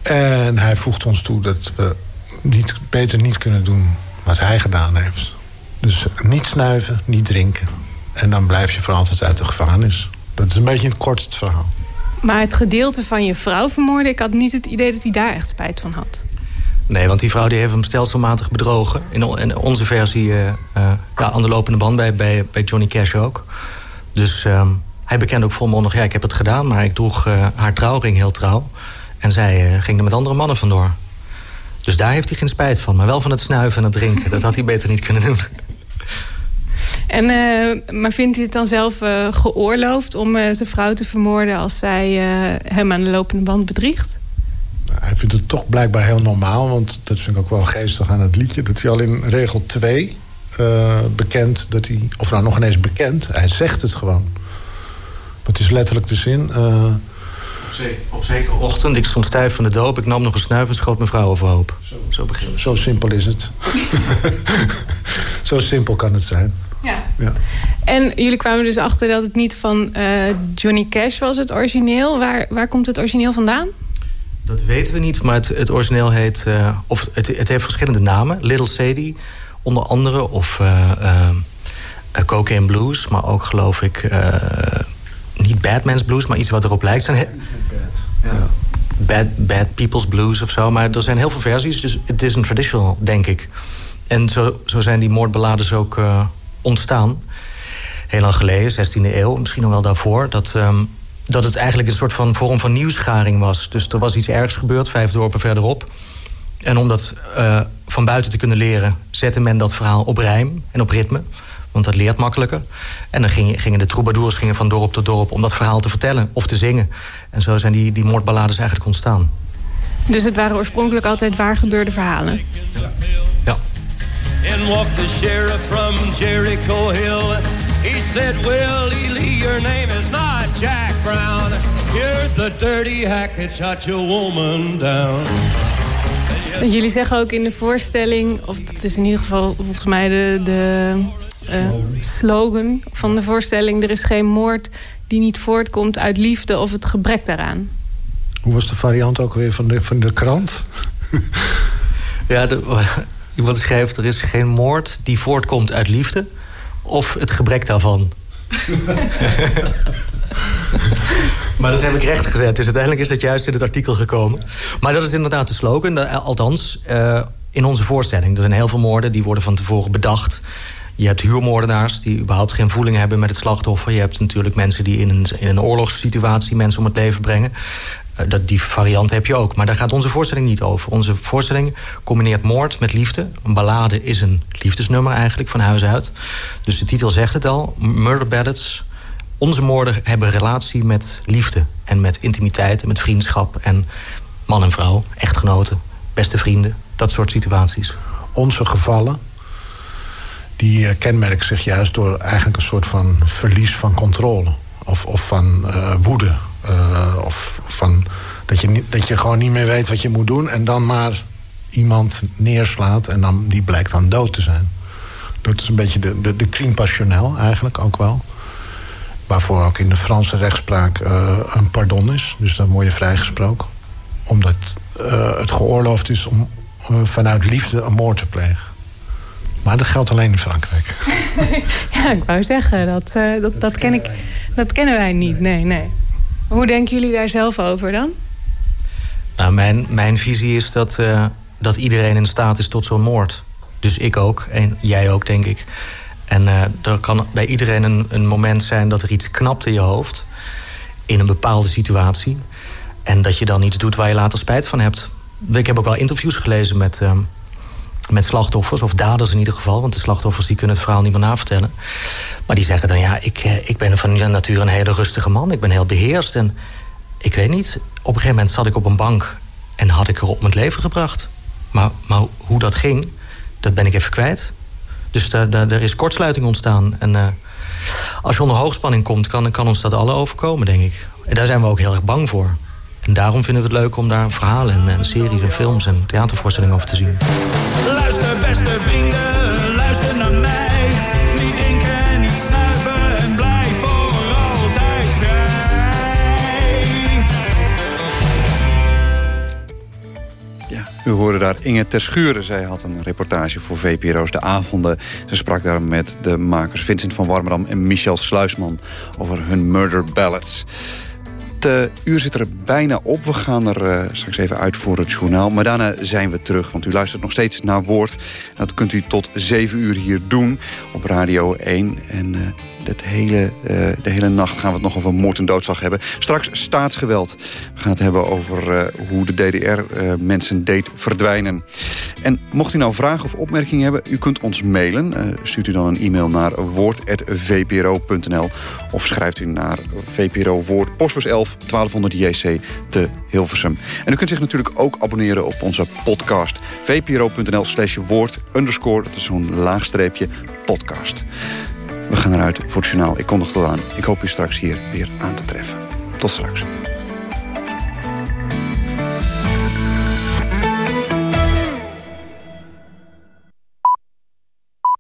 En hij voegt ons toe dat we niet, beter niet kunnen doen wat hij gedaan heeft. Dus niet snuiven, niet drinken. En dan blijf je voor altijd uit de gevangenis. Dat is een beetje het kort verhaal. Maar het gedeelte van je vrouw vermoorden... ik had niet het idee dat hij daar echt spijt van had. Nee, want die vrouw die heeft hem stelselmatig bedrogen. In onze versie uh, uh, ja, aan de lopende band bij, bij, Johnny Cash ook. Dus uh, hij bekende ook volmondig, ja, ik heb het gedaan... maar ik droeg uh, haar trouwring heel trouw. En zij ging er met andere mannen vandoor. Dus daar heeft hij geen spijt van. Maar wel van het snuiven en het drinken. dat had hij beter niet kunnen doen. En, maar vindt hij het dan zelf geoorloofd om zijn vrouw te vermoorden... als zij hem aan de lopende band bedriegt? Hij vindt het toch blijkbaar heel normaal. Want dat vind ik ook wel geestig aan het liedje. Dat hij al in regel 2 bekend dat hij... Of nou nog ineens bekend. Hij zegt het gewoon. Dat is letterlijk de zin. Op zekere ochtend, ik stond stijf van de doop... ik nam nog een snuif en schoot mijn vrouw overhoop. Zo, zo begint het. Zo simpel is het. zo simpel kan het zijn. Ja. ja. En jullie kwamen dus achter dat het niet van uh, Johnny Cash was, het origineel. Waar, waar komt het origineel vandaan? Dat weten we niet, maar het, het origineel heet... Uh, of het, het heeft verschillende namen. Little Sadie, onder andere. Of uh, Cocaine Blues, maar ook geloof ik... niet Batman's Blues, maar iets wat erop lijkt. Zijn ja. Bad, Bad People's Blues of zo. Maar er zijn heel veel versies, dus het is een traditional, denk ik. En zo, zo zijn die moordballades ook ontstaan. Heel lang geleden, 16e eeuw, misschien nog wel daarvoor... dat, um, dat het eigenlijk een soort van vorm van nieuwsgaring was. Dus er was iets ergs gebeurd, vijf dorpen verderop. En om dat uh, van buiten te kunnen leren... zette men dat verhaal op rijm en op ritme. Want dat leert makkelijker. En dan gingen, gingen de troubadours gingen van dorp tot dorp... om dat verhaal te vertellen of te zingen. En zo zijn die, die moordballades eigenlijk ontstaan. Dus het waren oorspronkelijk altijd waar gebeurde verhalen? Ja. He said, Willie Lee, your name is not Jack Brown. You're the dirty hack that shot your woman down. Jullie zeggen ook in de voorstelling, of het is in ieder geval volgens mij de, de uh, slogan van de voorstelling... er is geen moord die niet voortkomt uit liefde of het gebrek daaraan. Hoe was de variant ook weer van de, van de krant? ja, de, iemand schrijft... er is geen moord die voortkomt uit liefde of het gebrek daarvan. maar dat heb ik recht gezet. Dus uiteindelijk is dat juist in het artikel gekomen. Maar dat is inderdaad de slogan. Althans, uh, in onze voorstelling. Er zijn heel veel moorden die worden van tevoren bedacht. Je hebt huurmoordenaars die überhaupt geen voeling hebben met het slachtoffer. Je hebt natuurlijk mensen die in een, in een oorlogssituatie mensen om het leven brengen. Uh, dat, die variant heb je ook. Maar daar gaat onze voorstelling niet over. Onze voorstelling combineert moord met liefde. Een ballade is een liefdesnummer eigenlijk, van huis uit. Dus de titel zegt het al. Murder ballads. Onze moorden hebben relatie met liefde. En met intimiteit en met vriendschap. En man en vrouw, echtgenoten, beste vrienden. Dat soort situaties. Onze gevallen, die uh, kenmerken zich juist door eigenlijk een soort van verlies van controle. Of, of van uh, woede. Uh, of van dat je, dat je gewoon niet meer weet wat je moet doen... en dan maar iemand neerslaat en dan, die blijkt dan dood te zijn. Dat is een beetje de, de, de crime passionnel eigenlijk ook wel. Waarvoor ook in de Franse rechtspraak uh, een pardon is. Dus dan word je vrijgesproken. Omdat uh, het geoorloofd is om uh, vanuit liefde een moord te plegen. Maar dat geldt alleen in Frankrijk. ja, ik wou zeggen, dat, dat, dat, dat, ken ik, dat kennen wij niet. Nee, nee. Hoe denken jullie daar zelf over dan? Nou, mijn, mijn visie is dat, uh, dat iedereen in staat is tot zo'n moord. Dus ik ook, en jij ook, denk ik. En uh, er kan bij iedereen een, een moment zijn dat er iets knapt in je hoofd... in een bepaalde situatie. En dat je dan iets doet waar je later spijt van hebt. Ik heb ook al interviews gelezen met, uh, met slachtoffers, of daders in ieder geval... want de slachtoffers die kunnen het verhaal niet meer navertellen. Maar die zeggen dan, ja, ik, ik ben van nature een hele rustige man. Ik ben heel beheerst en ik weet niet. Op een gegeven moment zat ik op een bank en had ik er op mijn leven gebracht. Maar, maar hoe dat ging, dat ben ik even kwijt. Dus daar, daar, is kortsluiting ontstaan. En uh, als je onder hoogspanning komt, kan, kan ons dat alle overkomen, denk ik. En daar zijn we ook heel erg bang voor. En daarom vinden we het leuk om daar verhalen en, en series en films en theatervoorstellingen over te zien. Luister, beste vrienden, luister naar mij. Niet drinken en niet snuiven en blijf voor altijd vrij. Ja, u hoorde daar Inge Terschuren. Zij had een reportage voor VPRO's De Avonden. Ze sprak daar met de makers Vincent van Warmerdam en Michel Sluisman... over hun murder ballads. Het uh, uur zit er bijna op. We gaan er uh, straks even uit voor het journaal. Maar daarna zijn we terug, want u luistert nog steeds naar Woord. Dat kunt u tot 7 uur hier doen op Radio 1. En het hele, de hele nacht gaan we het nog over moord en doodslag hebben. Straks staatsgeweld. We gaan het hebben over hoe de DDR mensen deed verdwijnen. En mocht u nou vragen of opmerkingen hebben... u kunt ons mailen. stuurt u dan een e-mail naar woord.vpro.nl of schrijft u naar VPRO Woord, postbus 11 1200 JC te Hilversum. En u kunt zich natuurlijk ook abonneren op onze podcast. vpro.nl slash woord underscore, dat is zo'n laagstreepje podcast. We gaan eruit voor het journaal. Ik kondig het aan. Ik hoop u straks hier weer aan te treffen. Tot straks.